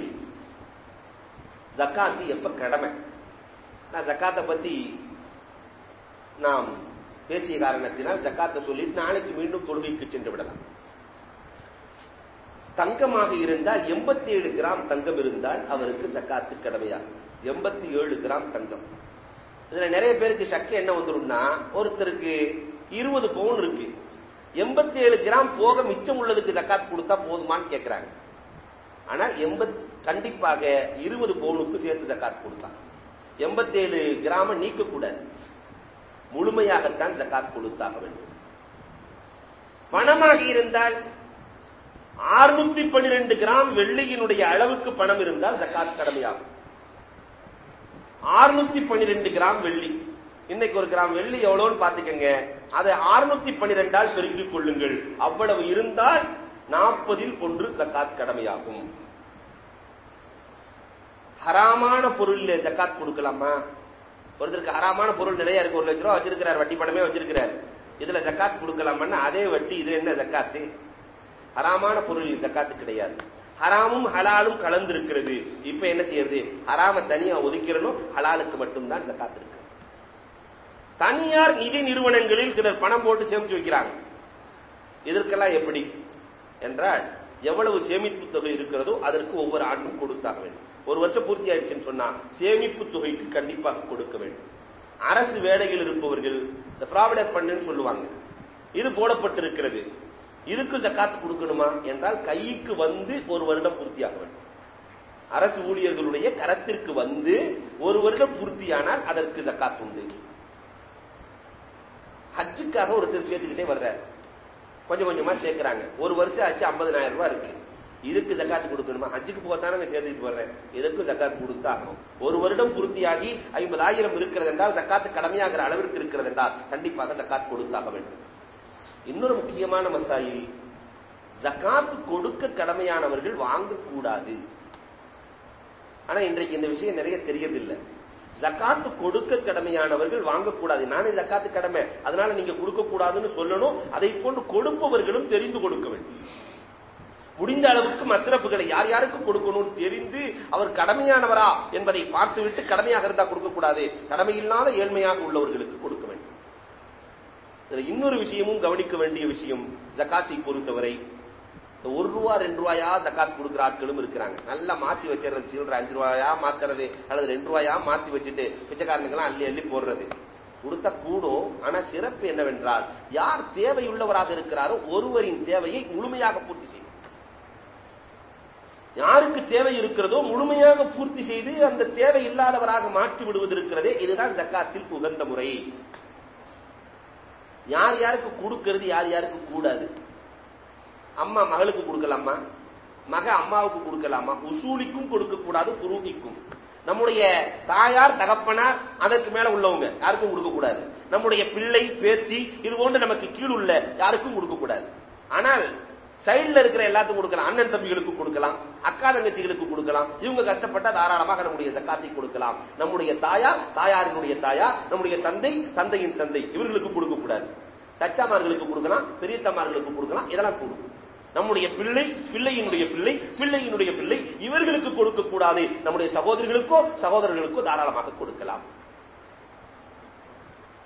ஜக்காத்து எப்ப கடமை? நான் ஜக்காத்தை பத்தி நாம் பேசிய காரணத்தினால் ஜக்காத்தை சொல்லிட்டு நாளைக்கு மீண்டும் தொழுகைக்கு சென்று விடலாம். தங்கமாக இருந்தால் எண்பத்தி ஏழு கிராம் தங்கம் இருந்தால் அவருக்கு ஜக்காத்து கடமையாகும் எண்பத்தி ஏழு கிராம் தங்கம். இதுல நிறைய பேருக்கு சக்கு என்ன வந்துடும்னா ஒருத்தருக்கு இருபது பவுன் இருக்கு. எண்பத்தி ஏழு கிராம் போக மிச்சம் உள்ளதுக்கு ஜக்காத் கொடுத்தா போதுமான்னு கேட்கிறாங்க ஆனால் எண்பத் கண்டிப்பாக இருபது பவுனுக்கு சேர்த்து ஜக்காத் கொடுத்தான். எண்பத்தி ஏழு கிராம நீக்கக்கூடாது முழுமையாகத்தான் ஜக்காத் கொடுத்தாக வேண்டும். பணமாக இருந்தால் ஆறுநூத்தி பன்னிரெண்டு கிராம் வெள்ளியினுடைய அளவுக்கு பணம் இருந்தால் ஜக்காத் கடமையாகும். ஆறுநூத்தி பன்னிரெண்டு கிராம் வெள்ளி. இன்னைக்கு ஒரு கிராம் வெள்ளி எவ்வளவுன்னு பாத்துக்கங்க அதை அறுநூத்தி பன்னிரெண்டால் பெருக்கிக் கொள்ளுங்கள். அவ்வளவு இருந்தால் நாற்பதில் ஒன்று ஜக்காத் கடமையாகும். ஹராமான பொருள் ஜக்காத் கொடுக்கலாமா? ஒருத்தருக்கு ஹராமான பொருள் நிறைய இருக்கு ஒரு லட்ச ரூபா வச்சிருக்கிறார் வட்டி பணமே வச்சிருக்கிறார். இதுல ஜக்காத் கொடுக்கலாமா அதே வட்டி இது என்ன ஜக்காத்து? ஹராமான பொருள் ஜக்காத்து கிடையாது. ஹராமும் ஹலாலும் கலந்து இருக்கிறது இப்ப என்ன செய்யறது? ஹராம தனியா ஒதுக்கிறனும் ஹலாலுக்கு மட்டும்தான் ஜக்காத் இருக்கு. தனியார் நிதி நிறுவனங்களில் சிலர் பணம் போட்டு சேமிச்சு வைக்கிறாங்க. இதற்கெல்லாம் எப்படி? என்றால் எவ்வளவு சேமிப்பு தொகை இருக்கிறதோ அதற்கு ஒவ்வொரு ஆண்டும் கொடுத்தாக வேண்டும். ஒரு வருஷம் பூர்த்தி ஆயிடுச்சுன்னு சொன்னா சேமிப்பு தொகைக்கு கண்டிப்பாக கொடுக்க வேண்டும். அரசு வேலையில் இருப்பவர்கள் இந்த பிராவிடர் ஃபண்டுன்னு சொல்லுவாங்க. இது போடப்பட்டிருக்கிறது. இதுக்கு ஜக்காத்து கொடுக்கணுமா என்றால் கைக்கு வந்து ஒரு வருடம் பூர்த்தியாக வேண்டும். அரசு ஊழியர்களுடைய கரத்திற்கு வந்து ஒரு வருடம் பூர்த்தியானால் அதற்கு ஜக்காத் உண்டு. ஹஜ்ஜுக்காக ஒருத்தர் சேர்த்துக்கிட்டே வர்றார். கொஞ்சம் கொஞ்சமா சேர்க்கிறாங்க. ஒரு வருஷம் ஆச்சு ஐம்பதனாயிரம் ரூபாய் இருக்கு. இதுக்கு ஜக்காத்து கொடுக்கணுமா? ஹஜ்ஜுக்கு போகத்தானே சேர்த்துட்டு வர்றேன். இதற்கு ஜக்காத் கொடுத்தாகணும். ஒரு வருடம் பூர்த்தியாகி ஐம்பதாயிரம் இருக்கிறது என்றால் ஜக்காத்து கடமையாகிற அளவிற்கு இருக்கிறது என்றால் கண்டிப்பாக ஜக்காத் கொடுத்தாக வேண்டும். இன்னொரு முக்கியமான மசாயில் ஜக்காத்து கொடுக்க கடமையானவர்கள் வாங்கக்கூடாது. ஆனா இன்றைக்கு இந்த விஷயம் நிறைய தெரியதில்லை ஜக்காத்து கொடுக்க கடமையானவர்கள் வாங்கக்கூடாது. நானே ஜக்காத்து கடமை. அதனால நீங்க கொடுக்க கூடாதுன்னு சொல்லணும். அதை போன்று கொடுப்பவர்களும் தெரிந்து கொடுக்க வேண்டும். முடிந்த அளவுக்கு மசரப்புகளை யார் யாருக்கு கொடுக்கணும்னு தெரிந்து அவர் கடமையானவரா என்பதை பார்த்துவிட்டு கடமையாக இருந்தா கொடுக்கக்கூடாது. கடமையில்லாத ஏழ்மையாக உள்ளவர்களுக்கு கொடுக்க இதுல இன்னொரு விஷயமும் கவனிக்க வேண்டிய விஷயம் ஜக்காத்தை பொறுத்தவரை ஒரு ரூபா ரெண்டு ரூபாயா ஜக்காத் கொடுக்குற ஆட்களும் இருக்கிறாங்க. நல்லா மாத்தி வச்சிடறது சில்லற அஞ்சு ரூபாயா மாத்துறது அல்லது ரெண்டு ரூபாயா மாத்தி வச்சுட்டு பிச்சைக்காரனுக்கெல்லாம் அள்ளி அள்ளி போடுறது. கொடுத்த கூடும். ஆனா சிறப்பு என்னவென்றால் யார் தேவையுள்ளவராக இருக்கிறாரோ ஒருவரின் தேவையை முழுமையாக பூர்த்தி செய்யும் யாருக்கு தேவை இருக்கிறதோ முழுமையாக பூர்த்தி செய்து அந்த தேவை இல்லாதவராக மாற்றி விடுவது இருக்கிறதே இதுதான் ஜக்காத்தில் உகந்த முறை. யார் யாருக்கு கொடுக்கிறது யார் யாருக்கு கூடாது? அம்மா மகளுக்கு கொடுக்கலாமா? மக அம்மாவுக்கு கொடுக்கலாமா? உசூலிக்கும் கொடுக்க கூடாது புரூகிக்கும் நம்முடைய தாயார் தகப்பனார் அதற்கு மேல உள்ளவங்க யாருக்கும் கொடுக்க கூடாது நம்முடைய பிள்ளை பேத்தி இது போன்று நமக்கு கீழ் உள்ள யாருக்கும் கொடுக்க கூடாது ஆனால் சைடுல இருக்கிற எல்லாத்துக்கும் கொடுக்கலாம். அண்ணன் தம்பிகளுக்கு கொடுக்கலாம். அக்கா தங்கச்சிகளுக்கு கொடுக்கலாம். இவங்க கஷ்டப்பட்ட தாராளமாக நம்முடைய சக்காத்தை கொடுக்கலாம். நம்முடைய தாயார் தாயாரினுடைய தாயார் நம்முடைய தந்தை தந்தையின் தந்தை இவர்களுக்கு கொடுக்க கூடாது சச்சாமார்களுக்கு கொடுக்கலாம் பெரியத்தம்மார்களுக்கு கொடுக்கலாம் இதெல்லாம் கொடுக்கும். நம்முடைய பிள்ளை பிள்ளையினுடைய பிள்ளை பிள்ளையினுடைய பிள்ளை இவர்களுக்கு கொடுக்க கூடாது நம்முடைய சகோதரிகளுக்கோ சகோதரர்களுக்கோ தாராளமாக கொடுக்கலாம்.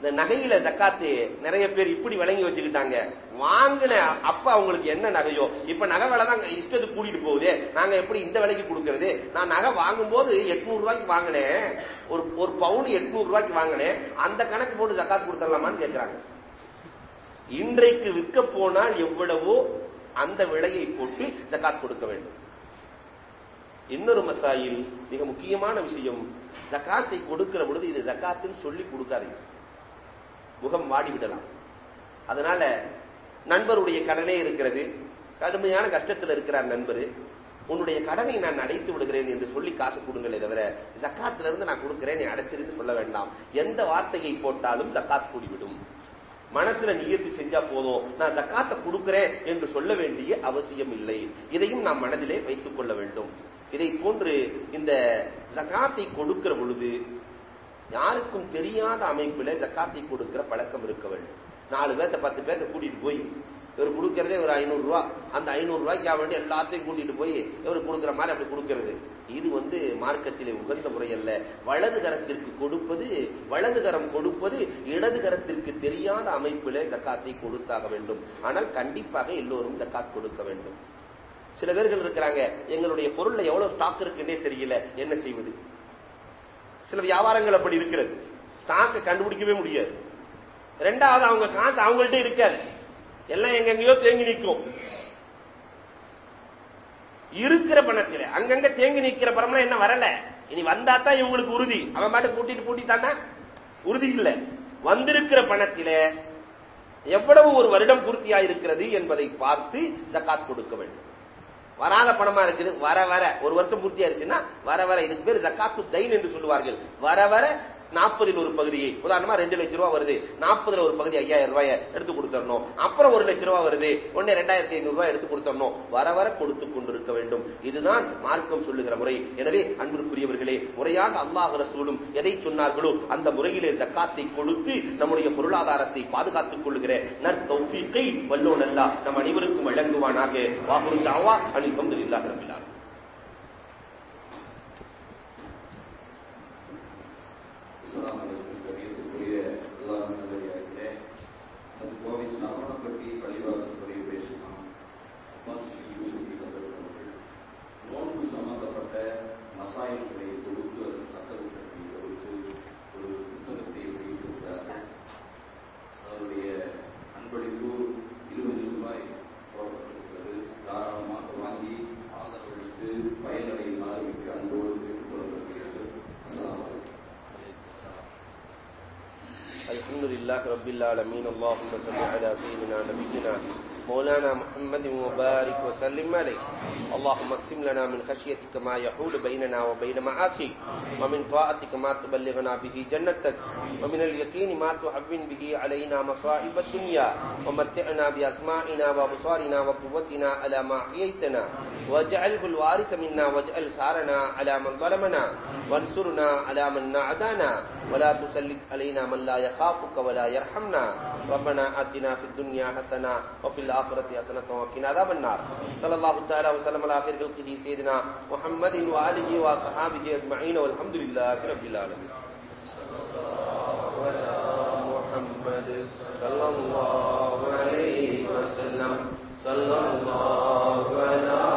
இந்த நகையில ஜக்காத்து நிறைய பேர் இப்படி விளங்கி வச்சுக்கிட்டாங்க. வாங்கின அப்ப அவங்களுக்கு என்ன நகையோ? இப்ப நகை விலை தான் இஷ்டத்துக்கு கூட்டிட்டு போகுது. நாங்க எப்படி இந்த விலைக்கு கொடுக்கறது? நான் நகை வாங்கும் போது எட்நூறு ரூபாய்க்கு வாங்கினேன். ஒரு ஒரு பவுன் எட்நூறு ரூபாய்க்கு வாங்கினேன். அந்த கணக்கு போட்டு ஜக்காத்து கொடுத்துடலாமான்னு கேட்கிறாங்க இன்றைக்கு விற்க போனால் எவ்வளவோ அந்த விலையை போட்டு ஜக்காத் கொடுக்க வேண்டும். இன்னொரு மசாயில் மிக முக்கியமான விஷயம். ஜக்காத்தை கொடுக்கிற பொழுது இது ஜக்காத்துன்னு சொல்லி கொடுக்காதீங்க. முகம் வாடிவிடலாம் அதனால நண்பருடைய கடனே இருக்கிறது. கடுமையான கஷ்டத்தில் இருக்கிறார் நண்பர். உன்னுடைய கடனை நான் அடைத்து விடுகிறேன் என்று சொல்லி காசு கொடுங்களே தவிர ஜக்காத்துல இருந்து நான் கொடுக்கிறேன் நீ அடைச்சிருந்து சொல்ல வேண்டாம். எந்த வார்த்தையை போட்டாலும் ஜக்காத் கூடிவிடும். மனசுல நியத்து செஞ்சா போதும். நான் ஜக்காத்தை கொடுக்கிறேன் என்று சொல்ல வேண்டிய அவசியம் இல்லை. இதையும் நாம் மனதிலே வைத்துக் கொள்ள வேண்டும். இதை போன்று இந்த ஜக்காத்தை கொடுக்கிற பொழுது யாருக்கும் தெரியாத அமைப்பில் ஜக்காத்தை கொடுக்கிற பழக்கம் இருக்க வேண்டும். நாலு பேர்த்த பத்து பேர்த்த கூட்டிட்டு போய் இவர் கொடுக்கறதே ஒரு ஐநூறு ரூபா. அந்த ஐநூறு ரூபாய்க்கு வேண்டி எல்லாத்தையும் கூட்டிட்டு போய் இவர் கொடுக்குற மாதிரி அப்படி கொடுக்கிறது. இது வந்து மார்க்கத்திலே உகந்த முறை அல்ல. வலது கரத்திற்கு கொடுப்பது வலது கரம் கொடுப்பது இடது கரத்திற்கு தெரியாத அமைப்புல ஜக்காத்தை கொடுத்தாக வேண்டும். ஆனால் கண்டிப்பாக எல்லோரும் ஜக்காத் கொடுக்க வேண்டும். சில பேர்கள் இருக்கிறாங்க எங்களுடைய பொருள்ல எவ்வளவு ஸ்டாக் இருக்குன்னே தெரியல என்ன செய்வது? சில வியாபாரங்கள் அப்படி இருக்கிறது. ஸ்டாக்கை கண்டுபிடிக்கவே முடியாது. ரெண்டாவது அவங்க காசு அவங்கள்ட்ட இருக்காது. எல்லாம் எங்கெங்கயோ தேங்கி நிற்கும். இருக்கிற பணத்தில் அங்கங்க தேங்கி நிற்கிற பணம்லாம் என்ன வரல. இனி வந்தா தான் இவங்களுக்கு உறுதி. அவன் பாட்டு கூட்டிட்டு பூட்டிட்டானா உறுதி இல்ல. வந்திருக்கிற பணத்தில எவ்வளவு ஒரு வருடம் பூர்த்தியா இருக்கிறது என்பதை பார்த்து ஜக்காத் கொடுக்க வேண்டும். வராத பணமா இருக்குது வர வர ஒரு வருஷம் பூர்த்தி ஆயிருச்சுன்னா வர வர இதுக்கு பேர் ஜக்காத்து தைன் என்று சொல்லுவார்கள். வர வர நாற்பதில் ஒரு பகுதியை உதாரணமா ரெண்டு லட்சம் ரூபாய் வருது நாற்பதுல ஒரு பகுதி ஐயாயிரம் ரூபாய் எடுத்து கொடுத்துடணும். அப்புறம் ஒரு லட்சம் ரூபாய் வருது உடனே ரெண்டாயிரத்தி ஐநூறு ரூபாய் எடுத்து கொடுத்துடணும். வர வர கொடுத்து கொண்டிருக்க வேண்டும். இதுதான் மார்க்கம் சொல்லுகிற முறை. எனவே அன்பிற்குரியவர்களே முறையாக அல்லாஹ் ரசூலும் எதை சொன்னார்களோ அந்த முறையிலே ஜக்காத்தை கொடுத்து நம்முடைய பொருளாதாரத்தை பாதுகாத்துக் கொள்கிற நற்தௌஃபீக்கை வல்லோ நல்லா நம் அனைவருக்கும் வழங்குவானாக. வாகுரு தாவா அனில் அஸ்லாம் அலைக்கும் கணியத்துக்குரிய அல்லாஹ் நல்லடியார்களே அது கோவை சரவணப்பட்டி لله رب العالمين. اللهم صل على سيدنا نبينا مولانا محمد وبارك وسلم عليه. اللهم اقسم لنا من خشيتك ما يحول بيننا وبين معاصيك ومن طاعتك ما تبلغنا به جنتك ومن اليقين ما تحبن به علينا مصائب الدنيا ومتعنا بأسماعنا وأبصارنا وقوتنا على ما أحييتنا وجعل الوارث منا وجعل سارنا على من ظلمنا وانصرنا على من نعدانا ولا تسلط علينا من لا يخافك ولا يرحمنا ربنا آتنا في الدنيا حسنا وفي الآخرة حسنا وقنا عذاب النار صلى الله تعالى وسلم على خير خلقه سيدنا محمد وآله وصحابه أجمعين والحمد لله رب العالمين. محمد صلى الله عليه وسلم. صلى الله عليه